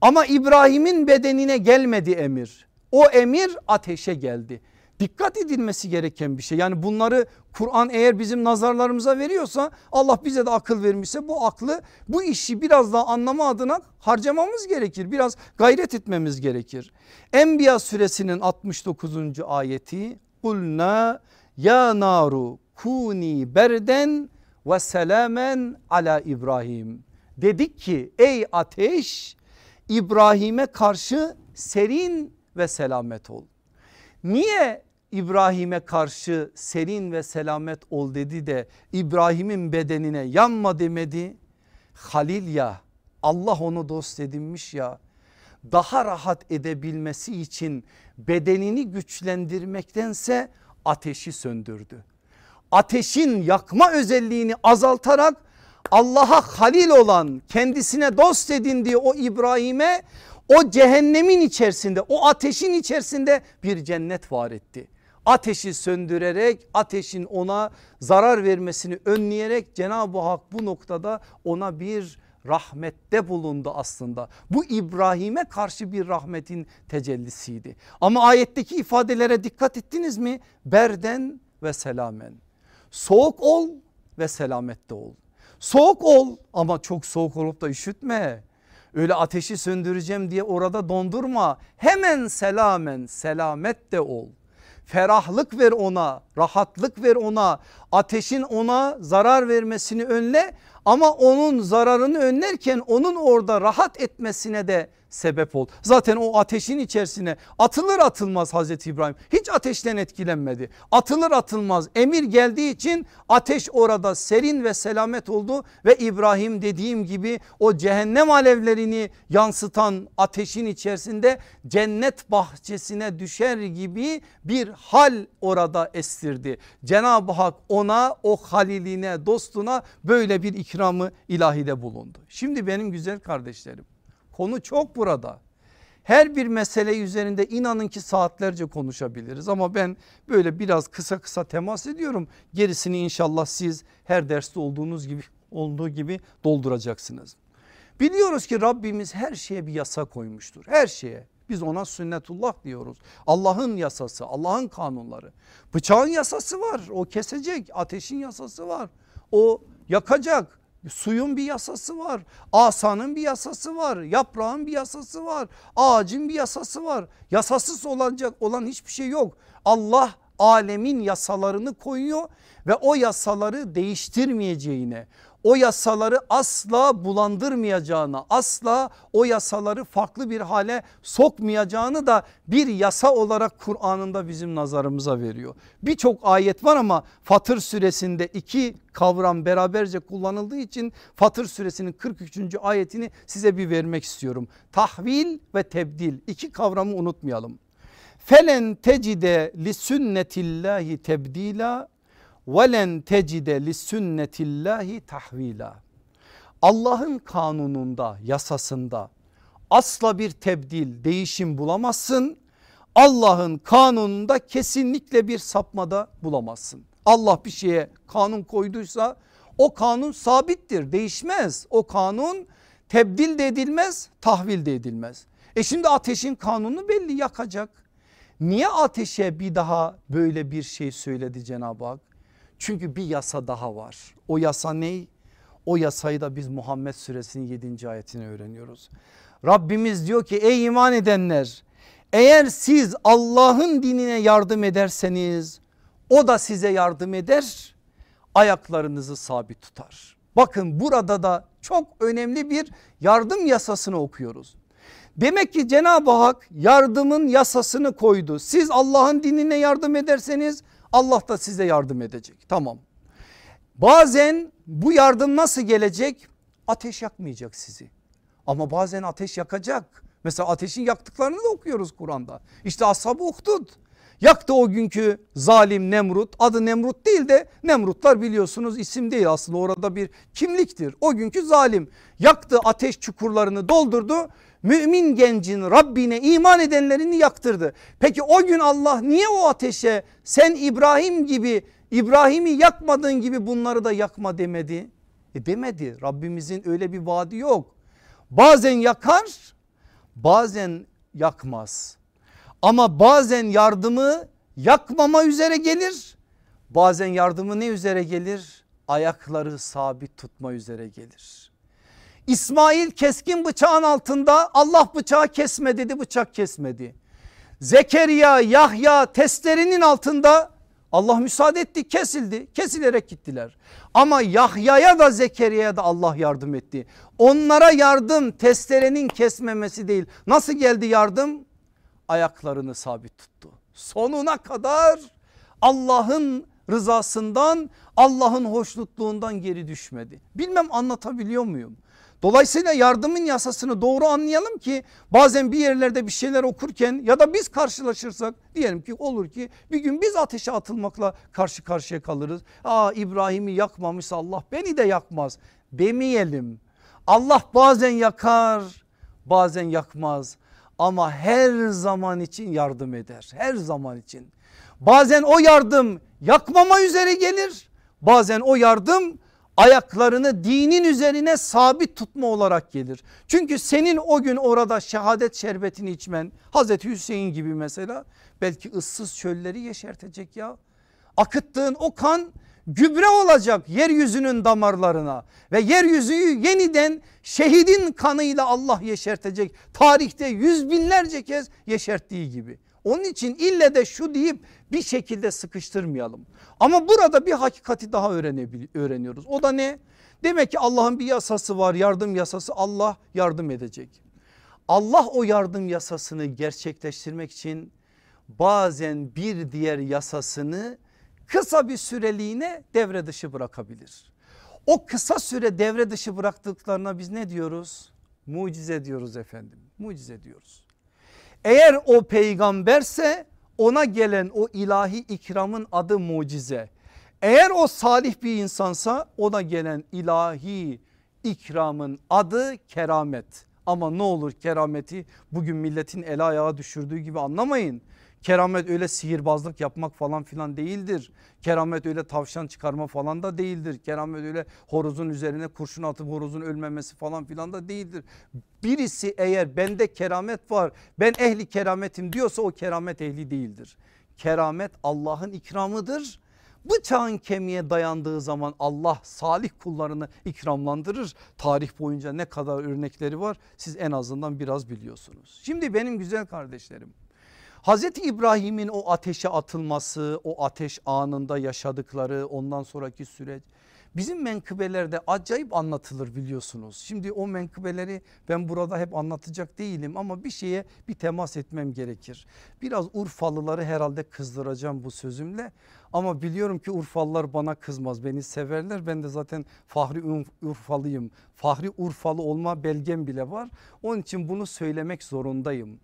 Ama İbrahim'in bedenine gelmedi emir. O emir ateşe geldi dikkat edilmesi gereken bir şey. Yani bunları Kur'an eğer bizim nazarlarımıza veriyorsa Allah bize de akıl vermişse bu aklı bu işi biraz daha anlama adına harcamamız gerekir. Biraz gayret etmemiz gerekir. Enbiya suresinin 69. ayeti Kulna ya naru kuni berden ve selamen ala İbrahim. Dedik ki ey ateş İbrahim'e karşı serin ve selamet ol. Niye İbrahim'e karşı serin ve selamet ol dedi de İbrahim'in bedenine yanma demedi. Halil ya Allah onu dost edinmiş ya daha rahat edebilmesi için bedenini güçlendirmektense ateşi söndürdü. Ateşin yakma özelliğini azaltarak Allah'a halil olan kendisine dost edindiği o İbrahim'e o cehennemin içerisinde o ateşin içerisinde bir cennet var etti. Ateşi söndürerek ateşin ona zarar vermesini önleyerek Cenab-ı Hak bu noktada ona bir rahmette bulundu aslında. Bu İbrahim'e karşı bir rahmetin tecellisiydi. Ama ayetteki ifadelere dikkat ettiniz mi? Berden ve selamen. Soğuk ol ve selamette ol. Soğuk ol ama çok soğuk olup da üşütme. Öyle ateşi söndüreceğim diye orada dondurma. Hemen selamen selamet de ol. Ferahlık ver ona, rahatlık ver ona. Ateşin ona zarar vermesini önle ama onun zararını önlerken onun orada rahat etmesine de sebep ol. Zaten o ateşin içerisine atılır atılmaz Hazreti İbrahim hiç ateşten etkilenmedi. Atılır atılmaz emir geldiği için ateş orada serin ve selamet oldu ve İbrahim dediğim gibi o cehennem alevlerini yansıtan ateşin içerisinde cennet bahçesine düşer gibi bir hal orada estirdi. Cenab-ı Hak ona o haliline dostuna böyle bir ikramı ilahide bulundu. Şimdi benim güzel kardeşlerim Konu çok burada. Her bir mesele üzerinde inanın ki saatlerce konuşabiliriz ama ben böyle biraz kısa kısa temas ediyorum. Gerisini inşallah siz her derste olduğunuz gibi olduğu gibi dolduracaksınız. Biliyoruz ki Rabbimiz her şeye bir yasa koymuştur. Her şeye. Biz ona sünnetullah diyoruz. Allah'ın yasası, Allah'ın kanunları. Bıçağın yasası var. O kesecek. Ateşin yasası var. O yakacak. Suyun bir yasası var. Asanın bir yasası var. Yaprağın bir yasası var. Ağacın bir yasası var. Yasasız olacak olan hiçbir şey yok. Allah alemin yasalarını koyuyor ve o yasaları değiştirmeyeceğine o yasaları asla bulandırmayacağını asla o yasaları farklı bir hale sokmayacağını da bir yasa olarak Kur'an'ında bizim nazarımıza veriyor. Birçok ayet var ama Fatır suresinde iki kavram beraberce kullanıldığı için Fatır suresinin 43. ayetini size bir vermek istiyorum. Tahvil ve tebdil iki kavramı unutmayalım. Felen tecide li sünnetillahi tebdila velen tecide li sünnetillahi tahvila. Allah'ın kanununda yasasında asla bir tebdil değişim bulamazsın. Allah'ın kanununda kesinlikle bir sapmada bulamazsın. Allah bir şeye kanun koyduysa o kanun sabittir değişmez. O kanun tebdil de edilmez tahvil de edilmez. E şimdi ateşin kanunu belli yakacak. Niye ateşe bir daha böyle bir şey söyledi Cenab-ı Hak? Çünkü bir yasa daha var. O yasa ne? O yasayı da biz Muhammed suresinin 7. ayetini öğreniyoruz. Rabbimiz diyor ki ey iman edenler eğer siz Allah'ın dinine yardım ederseniz o da size yardım eder ayaklarınızı sabit tutar. Bakın burada da çok önemli bir yardım yasasını okuyoruz. Demek ki Cenab-ı Hak yardımın yasasını koydu. Siz Allah'ın dinine yardım ederseniz Allah da size yardım edecek. Tamam. Bazen bu yardım nasıl gelecek? Ateş yakmayacak sizi. Ama bazen ateş yakacak. Mesela ateşin yaktıklarını da okuyoruz Kur'an'da. İşte ashab-ı uhdud. Yaktı o günkü zalim Nemrut adı Nemrut değil de Nemrutlar biliyorsunuz isim değil aslında orada bir kimliktir. O günkü zalim yaktı ateş çukurlarını doldurdu mümin gencin Rabbine iman edenlerini yaktırdı. Peki o gün Allah niye o ateşe sen İbrahim gibi İbrahim'i yakmadığın gibi bunları da yakma demedi? E demedi Rabbimizin öyle bir vaadi yok. Bazen yakar bazen yakmaz. Ama bazen yardımı yakmama üzere gelir. Bazen yardımı ne üzere gelir? Ayakları sabit tutma üzere gelir. İsmail keskin bıçağın altında Allah bıçağı kesme dedi bıçak kesmedi. Zekeriya Yahya testlerinin altında Allah müsaade etti kesildi kesilerek gittiler. Ama Yahya'ya da Zekeriya'ya da Allah yardım etti. Onlara yardım testerenin kesmemesi değil. Nasıl geldi yardım? Ayaklarını sabit tuttu. Sonuna kadar Allah'ın rızasından Allah'ın hoşnutluğundan geri düşmedi. Bilmem anlatabiliyor muyum? Dolayısıyla yardımın yasasını doğru anlayalım ki bazen bir yerlerde bir şeyler okurken ya da biz karşılaşırsak diyelim ki olur ki bir gün biz ateşe atılmakla karşı karşıya kalırız. Aa İbrahim'i yakmamışsa Allah beni de yakmaz demeyelim. Allah bazen yakar bazen yakmaz ama her zaman için yardım eder her zaman için. Bazen o yardım yakmama üzere gelir bazen o yardım ayaklarını dinin üzerine sabit tutma olarak gelir. Çünkü senin o gün orada şehadet şerbetini içmen Hazreti Hüseyin gibi mesela belki ıssız çölleri yeşertecek ya. Akıttığın o kan gübre olacak yeryüzünün damarlarına ve yeryüzüyü yeniden şehidin kanıyla Allah yeşertecek. Tarihte yüz binlerce kez yeşerttiği gibi. Onun için ille de şu deyip bir şekilde sıkıştırmayalım. Ama burada bir hakikati daha öğreniyoruz. O da ne? Demek ki Allah'ın bir yasası var yardım yasası Allah yardım edecek. Allah o yardım yasasını gerçekleştirmek için bazen bir diğer yasasını kısa bir süreliğine devre dışı bırakabilir. O kısa süre devre dışı bıraktıklarına biz ne diyoruz? Mucize diyoruz efendim mucize diyoruz. Eğer o peygamberse ona gelen o ilahi ikramın adı mucize. Eğer o salih bir insansa ona gelen ilahi ikramın adı keramet. Ama ne olur kerameti bugün milletin el ayağa düşürdüğü gibi anlamayın. Keramet öyle sihirbazlık yapmak falan filan değildir. Keramet öyle tavşan çıkarma falan da değildir. Keramet öyle horozun üzerine kurşun atıp horozun ölmemesi falan filan da değildir. Birisi eğer bende keramet var ben ehli kerametim diyorsa o keramet ehli değildir. Keramet Allah'ın ikramıdır. Bıçağın kemiğe dayandığı zaman Allah salih kullarını ikramlandırır. Tarih boyunca ne kadar örnekleri var siz en azından biraz biliyorsunuz. Şimdi benim güzel kardeşlerim Hazreti İbrahim'in o ateşe atılması o ateş anında yaşadıkları ondan sonraki süreç bizim menkıbelerde acayip anlatılır biliyorsunuz. Şimdi o menkıbeleri ben burada hep anlatacak değilim ama bir şeye bir temas etmem gerekir. Biraz Urfalıları herhalde kızdıracağım bu sözümle ama biliyorum ki Urfalılar bana kızmaz beni severler ben de zaten Fahri Urfalıyım. Fahri Urfalı olma belgem bile var onun için bunu söylemek zorundayım.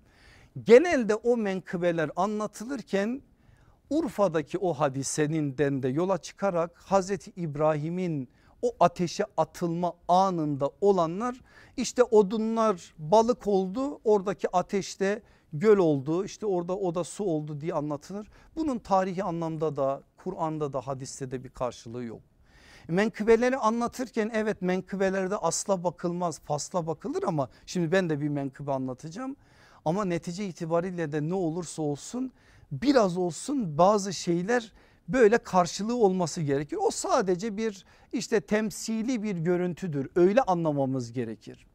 Genelde o menkıbeler anlatılırken Urfa'daki o hadiseninden de yola çıkarak Hazreti İbrahim'in o ateşe atılma anında olanlar işte odunlar balık oldu oradaki ateşte göl oldu işte orada o da su oldu diye anlatılır. Bunun tarihi anlamda da Kur'an'da da hadiste de bir karşılığı yok. Menkıbeleri anlatırken evet menkıbelerde asla bakılmaz fasla bakılır ama şimdi ben de bir menkıbe anlatacağım. Ama netice itibariyle de ne olursa olsun biraz olsun bazı şeyler böyle karşılığı olması gerekir. O sadece bir işte temsili bir görüntüdür öyle anlamamız gerekir.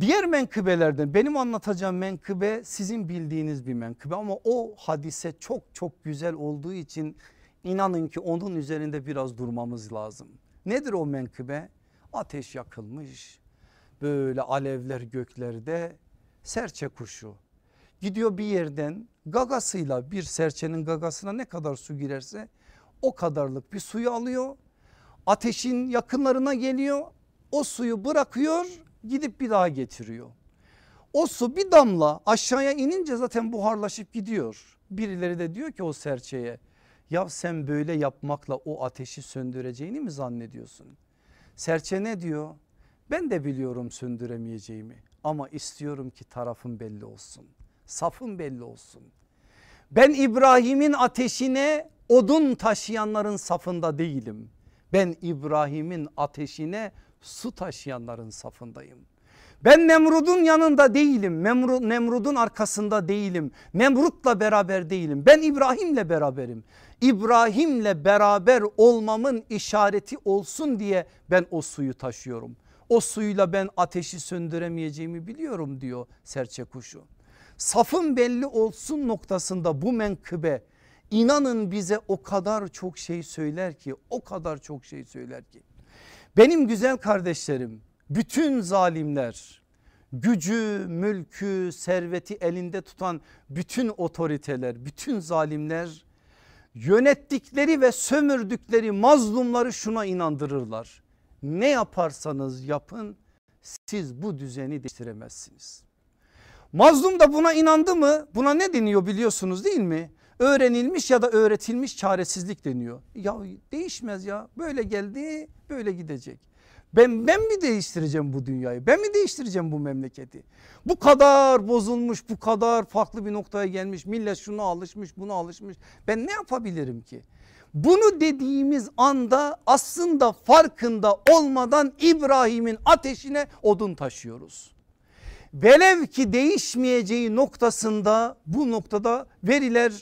Diğer menkıbelerden benim anlatacağım menkıbe sizin bildiğiniz bir menkıbe ama o hadise çok çok güzel olduğu için inanın ki onun üzerinde biraz durmamız lazım. Nedir o menkıbe? Ateş yakılmış böyle alevler göklerde serçe kuşu gidiyor bir yerden gagasıyla bir serçenin gagasına ne kadar su girerse o kadarlık bir suyu alıyor. Ateşin yakınlarına geliyor o suyu bırakıyor gidip bir daha getiriyor. O su bir damla aşağıya inince zaten buharlaşıp gidiyor. Birileri de diyor ki o serçeye ya sen böyle yapmakla o ateşi söndüreceğini mi zannediyorsun? Serçe ne diyor? Ben de biliyorum söndüremeyeceğimi ama istiyorum ki tarafım belli olsun. Safım belli olsun. Ben İbrahim'in ateşine odun taşıyanların safında değilim. Ben İbrahim'in ateşine su taşıyanların safındayım. Ben Nemrud'un yanında değilim. Nemrud, Nemrud'un arkasında değilim. Nemrut'la beraber değilim. Ben İbrahim'le beraberim. İbrahim'le beraber olmamın işareti olsun diye ben o suyu taşıyorum. O suyla ben ateşi söndüremeyeceğimi biliyorum diyor serçe kuşu. Safın belli olsun noktasında bu menkıbe inanın bize o kadar çok şey söyler ki o kadar çok şey söyler ki. Benim güzel kardeşlerim bütün zalimler gücü, mülkü, serveti elinde tutan bütün otoriteler, bütün zalimler yönettikleri ve sömürdükleri mazlumları şuna inandırırlar ne yaparsanız yapın siz bu düzeni değiştiremezsiniz. Mazlum da buna inandı mı buna ne deniyor biliyorsunuz değil mi? Öğrenilmiş ya da öğretilmiş çaresizlik deniyor. Ya değişmez ya böyle geldi böyle gidecek. Ben, ben mi değiştireceğim bu dünyayı? Ben mi değiştireceğim bu memleketi? Bu kadar bozulmuş, bu kadar farklı bir noktaya gelmiş. Millet şunu alışmış, bunu alışmış. Ben ne yapabilirim ki? Bunu dediğimiz anda aslında farkında olmadan İbrahim'in ateşine odun taşıyoruz. Velev ki değişmeyeceği noktasında bu noktada veriler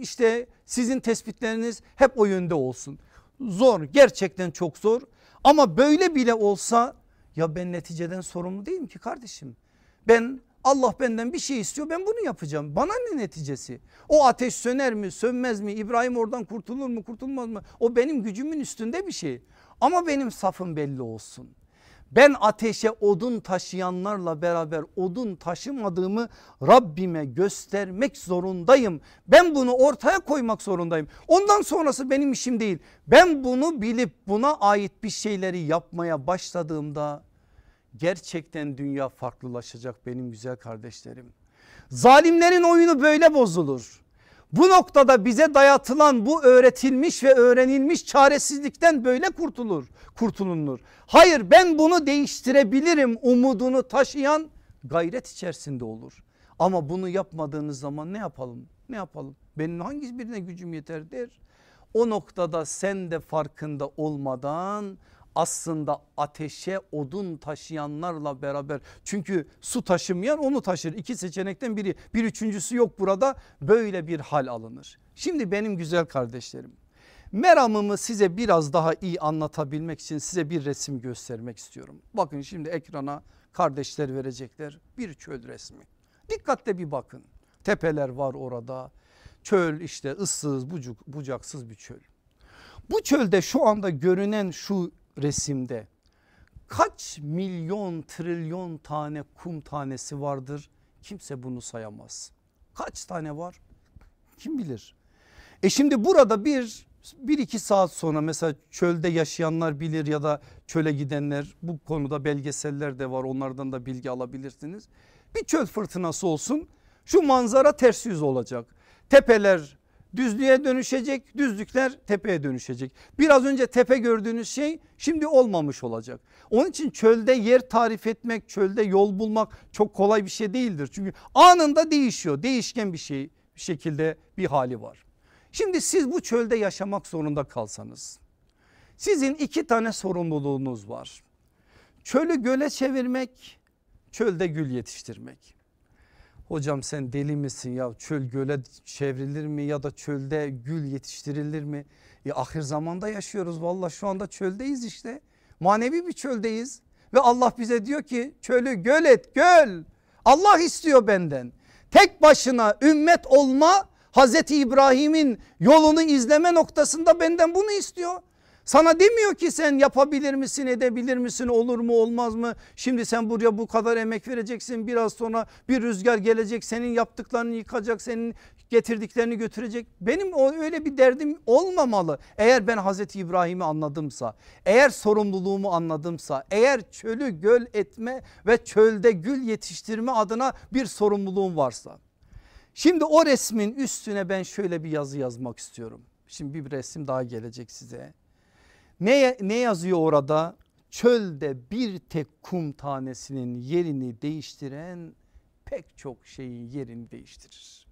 işte sizin tespitleriniz hep o yönde olsun. Zor gerçekten çok zor ama böyle bile olsa ya ben neticeden sorumlu değilim ki kardeşim. Ben Allah benden bir şey istiyor ben bunu yapacağım. Bana ne neticesi? O ateş söner mi sönmez mi? İbrahim oradan kurtulur mu kurtulmaz mı? O benim gücümün üstünde bir şey. Ama benim safım belli olsun. Ben ateşe odun taşıyanlarla beraber odun taşımadığımı Rabbime göstermek zorundayım. Ben bunu ortaya koymak zorundayım. Ondan sonrası benim işim değil. Ben bunu bilip buna ait bir şeyleri yapmaya başladığımda gerçekten dünya farklılaşacak benim güzel kardeşlerim. Zalimlerin oyunu böyle bozulur. Bu noktada bize dayatılan bu öğretilmiş ve öğrenilmiş çaresizlikten böyle kurtulur, kurtulunur. Hayır ben bunu değiştirebilirim umudunu taşıyan gayret içerisinde olur. Ama bunu yapmadığınız zaman ne yapalım? Ne yapalım? Benim hangi birine gücüm yeter der. O noktada sen de farkında olmadan aslında ateşe odun taşıyanlarla beraber. Çünkü su taşımayan onu taşır. İki seçenekten biri. Bir üçüncüsü yok burada. Böyle bir hal alınır. Şimdi benim güzel kardeşlerim meramımı size biraz daha iyi anlatabilmek için size bir resim göstermek istiyorum. Bakın şimdi ekrana kardeşler verecekler bir çöl resmi. Dikkatle bir bakın. Tepeler var orada. Çöl işte ıssız bucaksız bir çöl. Bu çölde şu anda görünen şu resimde kaç milyon trilyon tane kum tanesi vardır kimse bunu sayamaz. Kaç tane var kim bilir. E şimdi burada bir bir iki saat sonra mesela çölde yaşayanlar bilir ya da çöle gidenler bu konuda belgeseller de var onlardan da bilgi alabilirsiniz. Bir çöl fırtınası olsun şu manzara ters yüz olacak. Tepeler düzlüğe dönüşecek düzlükler tepeye dönüşecek. Biraz önce tepe gördüğünüz şey şimdi olmamış olacak. Onun için çölde yer tarif etmek çölde yol bulmak çok kolay bir şey değildir. Çünkü anında değişiyor değişken bir şey bir şekilde bir hali var. Şimdi siz bu çölde yaşamak zorunda kalsanız sizin iki tane sorumluluğunuz var. Çölü göle çevirmek çölde gül yetiştirmek. Hocam sen deli misin ya? Çöl göle çevrilir mi ya da çölde gül yetiştirilir mi? E, ahir zamanda yaşıyoruz. Valla şu anda çöldeyiz işte. Manevi bir çöldeyiz. Ve Allah bize diyor ki çölü göl et göl. Allah istiyor benden. Tek başına ümmet olma Hazreti İbrahim'in yolunu izleme noktasında benden bunu istiyor. Sana demiyor ki sen yapabilir misin edebilir misin olur mu olmaz mı? Şimdi sen buraya bu kadar emek vereceksin biraz sonra bir rüzgar gelecek senin yaptıklarını yıkacak senin getirdiklerini götürecek. Benim öyle bir derdim olmamalı. Eğer ben Hazreti İbrahim'i anladımsa eğer sorumluluğumu anladımsa eğer çölü göl etme ve çölde gül yetiştirme adına bir sorumluluğum varsa. Şimdi o resmin üstüne ben şöyle bir yazı yazmak istiyorum. Şimdi bir resim daha gelecek size. Ne, ne yazıyor orada? Çölde bir tek kum tanesinin yerini değiştiren pek çok şeyin yerini değiştirir.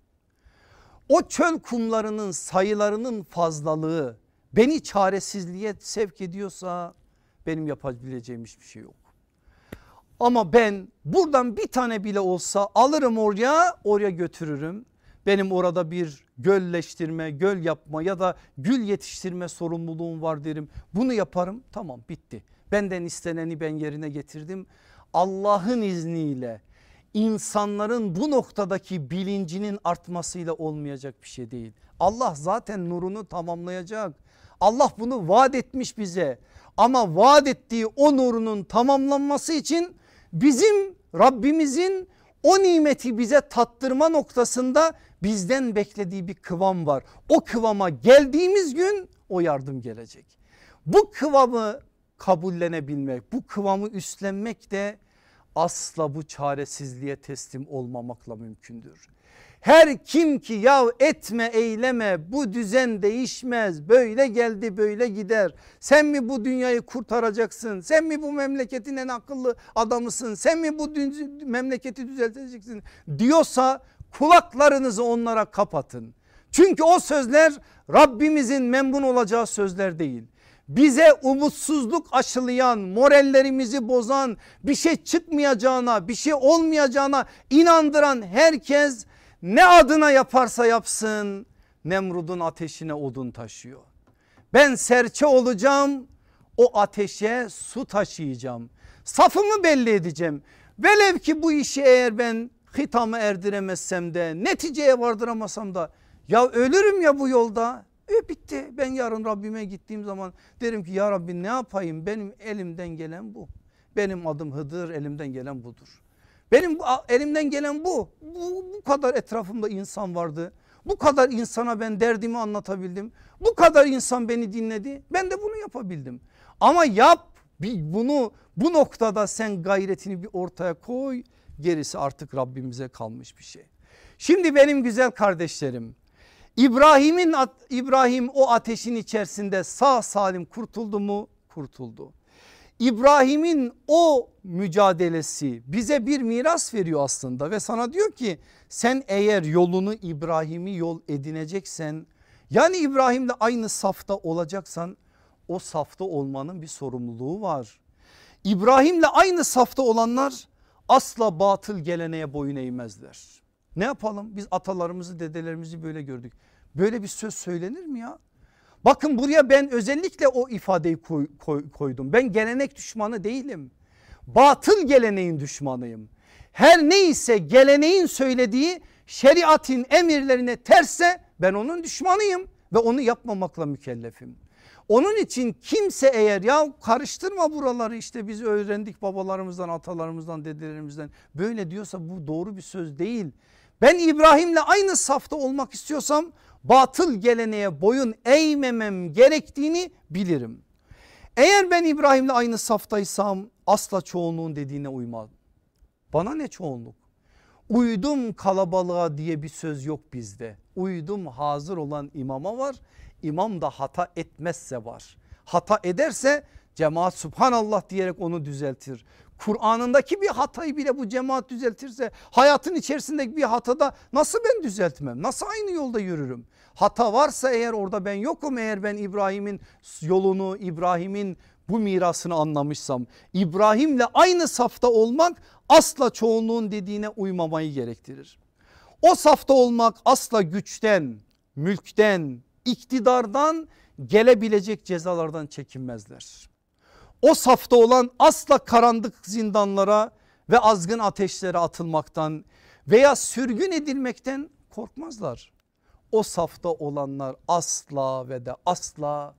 O çöl kumlarının sayılarının fazlalığı beni çaresizliğe sevk ediyorsa benim yapabileceğim hiçbir şey yok. Ama ben buradan bir tane bile olsa alırım oraya oraya götürürüm. Benim orada bir gölleştirme, göl yapma ya da gül yetiştirme sorumluluğum var derim. Bunu yaparım tamam bitti. Benden isteneni ben yerine getirdim. Allah'ın izniyle insanların bu noktadaki bilincinin artmasıyla olmayacak bir şey değil. Allah zaten nurunu tamamlayacak. Allah bunu vaat etmiş bize ama vaat ettiği o nurunun tamamlanması için bizim Rabbimizin o nimeti bize tattırma noktasında bizden beklediği bir kıvam var. O kıvama geldiğimiz gün o yardım gelecek. Bu kıvamı kabullenebilmek, bu kıvamı üstlenmek de asla bu çaresizliğe teslim olmamakla mümkündür. Her kim ki ya etme eyleme bu düzen değişmez böyle geldi böyle gider. Sen mi bu dünyayı kurtaracaksın? Sen mi bu memleketin en akıllı adamısın? Sen mi bu memleketi düzelteceksin? Diyorsa kulaklarınızı onlara kapatın. Çünkü o sözler Rabbimizin memnun olacağı sözler değil. Bize umutsuzluk aşılayan, morallerimizi bozan, bir şey çıkmayacağına, bir şey olmayacağına inandıran herkes ne adına yaparsa yapsın Nemrud'un ateşine odun taşıyor. Ben serçe olacağım o ateşe su taşıyacağım. Safımı belli edeceğim. Velev ki bu işi eğer ben hitamı erdiremezsem de neticeye vardıramasam da ya ölürüm ya bu yolda. E bitti ben yarın Rabbime gittiğim zaman derim ki ya Rabbi ne yapayım benim elimden gelen bu. Benim adım Hıdır elimden gelen budur. Benim elimden gelen bu. bu. Bu kadar etrafımda insan vardı. Bu kadar insana ben derdimi anlatabildim. Bu kadar insan beni dinledi. Ben de bunu yapabildim. Ama yap bunu bu noktada sen gayretini bir ortaya koy. Gerisi artık Rabbimize kalmış bir şey. Şimdi benim güzel kardeşlerim İbrahim'in İbrahim o ateşin içerisinde sağ salim kurtuldu mu? Kurtuldu. İbrahim'in o mücadelesi bize bir miras veriyor aslında ve sana diyor ki sen eğer yolunu İbrahim'i yol edineceksen yani İbrahim'le aynı safta olacaksan o safta olmanın bir sorumluluğu var. İbrahim'le aynı safta olanlar asla batıl geleneğe boyun eğmezler. Ne yapalım biz atalarımızı dedelerimizi böyle gördük. Böyle bir söz söylenir mi ya? Bakın buraya ben özellikle o ifadeyi koy, koy, koydum. Ben gelenek düşmanı değilim. Batıl geleneğin düşmanıyım. Her neyse geleneğin söylediği şeriatin emirlerine terse ben onun düşmanıyım ve onu yapmamakla mükellefim. Onun için kimse eğer ya karıştırma buraları işte biz öğrendik babalarımızdan atalarımızdan dedelerimizden böyle diyorsa bu doğru bir söz değil. Ben İbrahim'le aynı safta olmak istiyorsam batıl geleneğe boyun eğmemem gerektiğini bilirim. Eğer ben İbrahim'le aynı saftaysam asla çoğunluğun dediğine uymam. Bana ne çoğunluk? Uydum kalabalığa diye bir söz yok bizde. Uydum hazır olan imama var. İmam da hata etmezse var. Hata ederse cemaat subhanallah diyerek onu düzeltir. Kur'an'ındaki bir hatayı bile bu cemaat düzeltirse hayatın içerisindeki bir hatada nasıl ben düzeltmem? Nasıl aynı yolda yürürüm? Hata varsa eğer orada ben yokum eğer ben İbrahim'in yolunu İbrahim'in bu mirasını anlamışsam İbrahim'le aynı safta olmak asla çoğunluğun dediğine uymamayı gerektirir. O safta olmak asla güçten, mülkten, iktidardan gelebilecek cezalardan çekinmezler. O safta olan asla karanlık zindanlara ve azgın ateşlere atılmaktan veya sürgün edilmekten korkmazlar. O safta olanlar asla ve de asla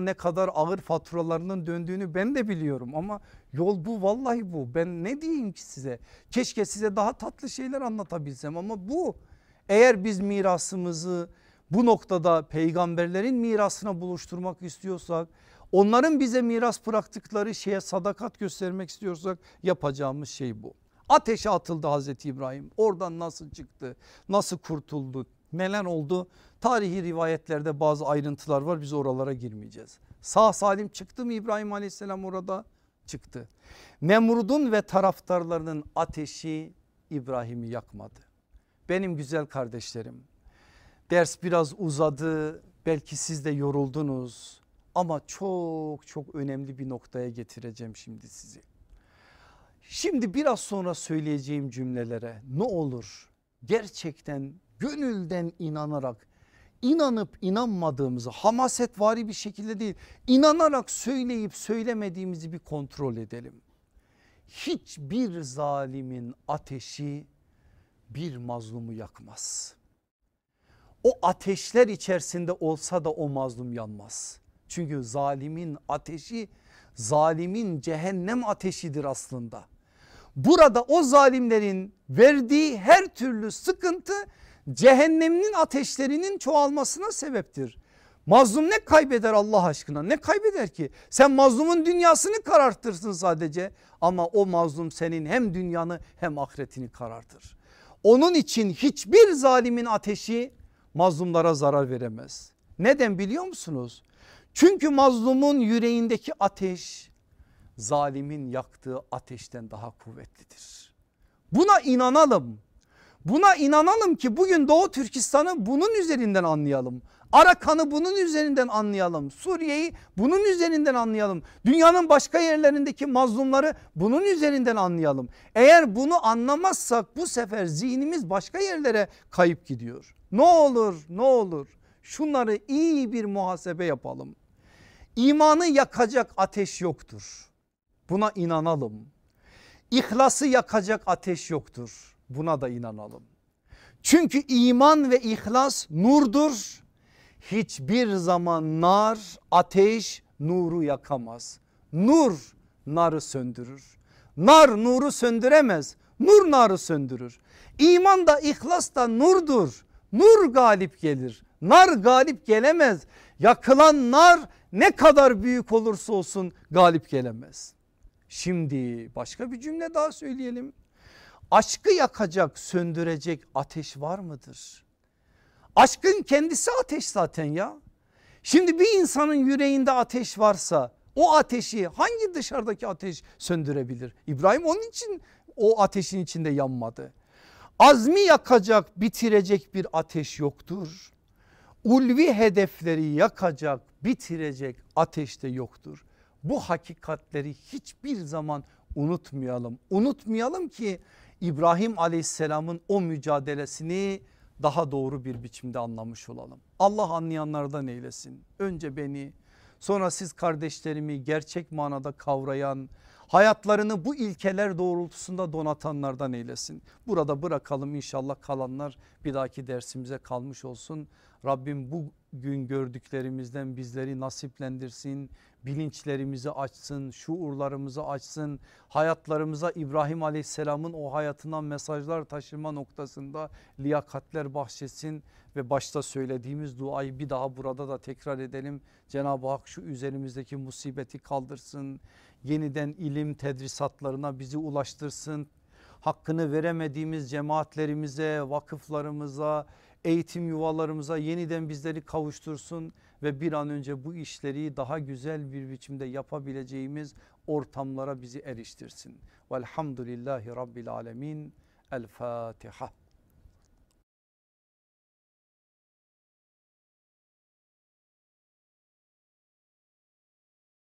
ne kadar ağır faturalarının döndüğünü ben de biliyorum ama yol bu vallahi bu. Ben ne diyeyim ki size? Keşke size daha tatlı şeyler anlatabilsem ama bu. Eğer biz mirasımızı bu noktada peygamberlerin mirasına buluşturmak istiyorsak onların bize miras bıraktıkları şeye sadakat göstermek istiyorsak yapacağımız şey bu. Ateşe atıldı Hazreti İbrahim oradan nasıl çıktı nasıl kurtuldu neler oldu tarihi rivayetlerde bazı ayrıntılar var biz oralara girmeyeceğiz. Sağ salim çıktı mı İbrahim aleyhisselam orada çıktı. Nemrud'un ve taraftarlarının ateşi İbrahim'i yakmadı. Benim güzel kardeşlerim ders biraz uzadı belki siz de yoruldunuz ama çok çok önemli bir noktaya getireceğim şimdi sizi. Şimdi biraz sonra söyleyeceğim cümlelere ne olur gerçekten gönülden inanarak inanıp inanmadığımızı hamasetvari bir şekilde değil inanarak söyleyip söylemediğimizi bir kontrol edelim. Hiçbir zalimin ateşi bir mazlumu yakmaz. O ateşler içerisinde olsa da o mazlum yanmaz. Çünkü zalimin ateşi zalimin cehennem ateşidir aslında. Burada o zalimlerin verdiği her türlü sıkıntı cehennemin ateşlerinin çoğalmasına sebeptir. Mazlum ne kaybeder Allah aşkına ne kaybeder ki? Sen mazlumun dünyasını karartırsın sadece ama o mazlum senin hem dünyanı hem ahiretini karartır. Onun için hiçbir zalimin ateşi mazlumlara zarar veremez. Neden biliyor musunuz? Çünkü mazlumun yüreğindeki ateş zalimin yaktığı ateşten daha kuvvetlidir. Buna inanalım. Buna inanalım ki bugün Doğu Türkistan'ı bunun üzerinden anlayalım. Arakan'ı bunun üzerinden anlayalım. Suriye'yi bunun üzerinden anlayalım. Dünyanın başka yerlerindeki mazlumları bunun üzerinden anlayalım. Eğer bunu anlamazsak bu sefer zihnimiz başka yerlere kayıp gidiyor. Ne olur ne olur şunları iyi bir muhasebe yapalım. İmanı yakacak ateş yoktur. Buna inanalım. İhlası yakacak ateş yoktur. Buna da inanalım. Çünkü iman ve ihlas nurdur. Hiçbir zaman nar, ateş nuru yakamaz. Nur narı söndürür. Nar nuru söndüremez. Nur narı söndürür. İman da ihlas da nurdur. Nur galip gelir. Nar galip gelemez. Yakılan nar ne kadar büyük olursa olsun galip gelemez. Şimdi başka bir cümle daha söyleyelim. Aşkı yakacak söndürecek ateş var mıdır? Aşkın kendisi ateş zaten ya. Şimdi bir insanın yüreğinde ateş varsa o ateşi hangi dışarıdaki ateş söndürebilir? İbrahim onun için o ateşin içinde yanmadı. Azmi yakacak bitirecek bir ateş yoktur. Ulvi hedefleri yakacak bitirecek ateş de yoktur. Bu hakikatleri hiçbir zaman unutmayalım. Unutmayalım ki İbrahim aleyhisselamın o mücadelesini daha doğru bir biçimde anlamış olalım. Allah anlayanlardan eylesin. Önce beni sonra siz kardeşlerimi gerçek manada kavrayan hayatlarını bu ilkeler doğrultusunda donatanlardan eylesin. Burada bırakalım inşallah kalanlar bir dahaki dersimize kalmış olsun. Rabbim bugün gördüklerimizden bizleri nasiplendirsin. Bilinçlerimizi açsın, şuurlarımızı açsın. Hayatlarımıza İbrahim aleyhisselamın o hayatından mesajlar taşıma noktasında liyakatler bahşetsin. Ve başta söylediğimiz duayı bir daha burada da tekrar edelim. Cenab-ı Hak şu üzerimizdeki musibeti kaldırsın. Yeniden ilim tedrisatlarına bizi ulaştırsın. Hakkını veremediğimiz cemaatlerimize, vakıflarımıza, eğitim yuvalarımıza yeniden bizleri kavuştursun ve bir an önce bu işleri daha güzel bir biçimde yapabileceğimiz ortamlara bizi eriştirsin. Velhamdülillahi Rabbil Alemin. El Fatiha.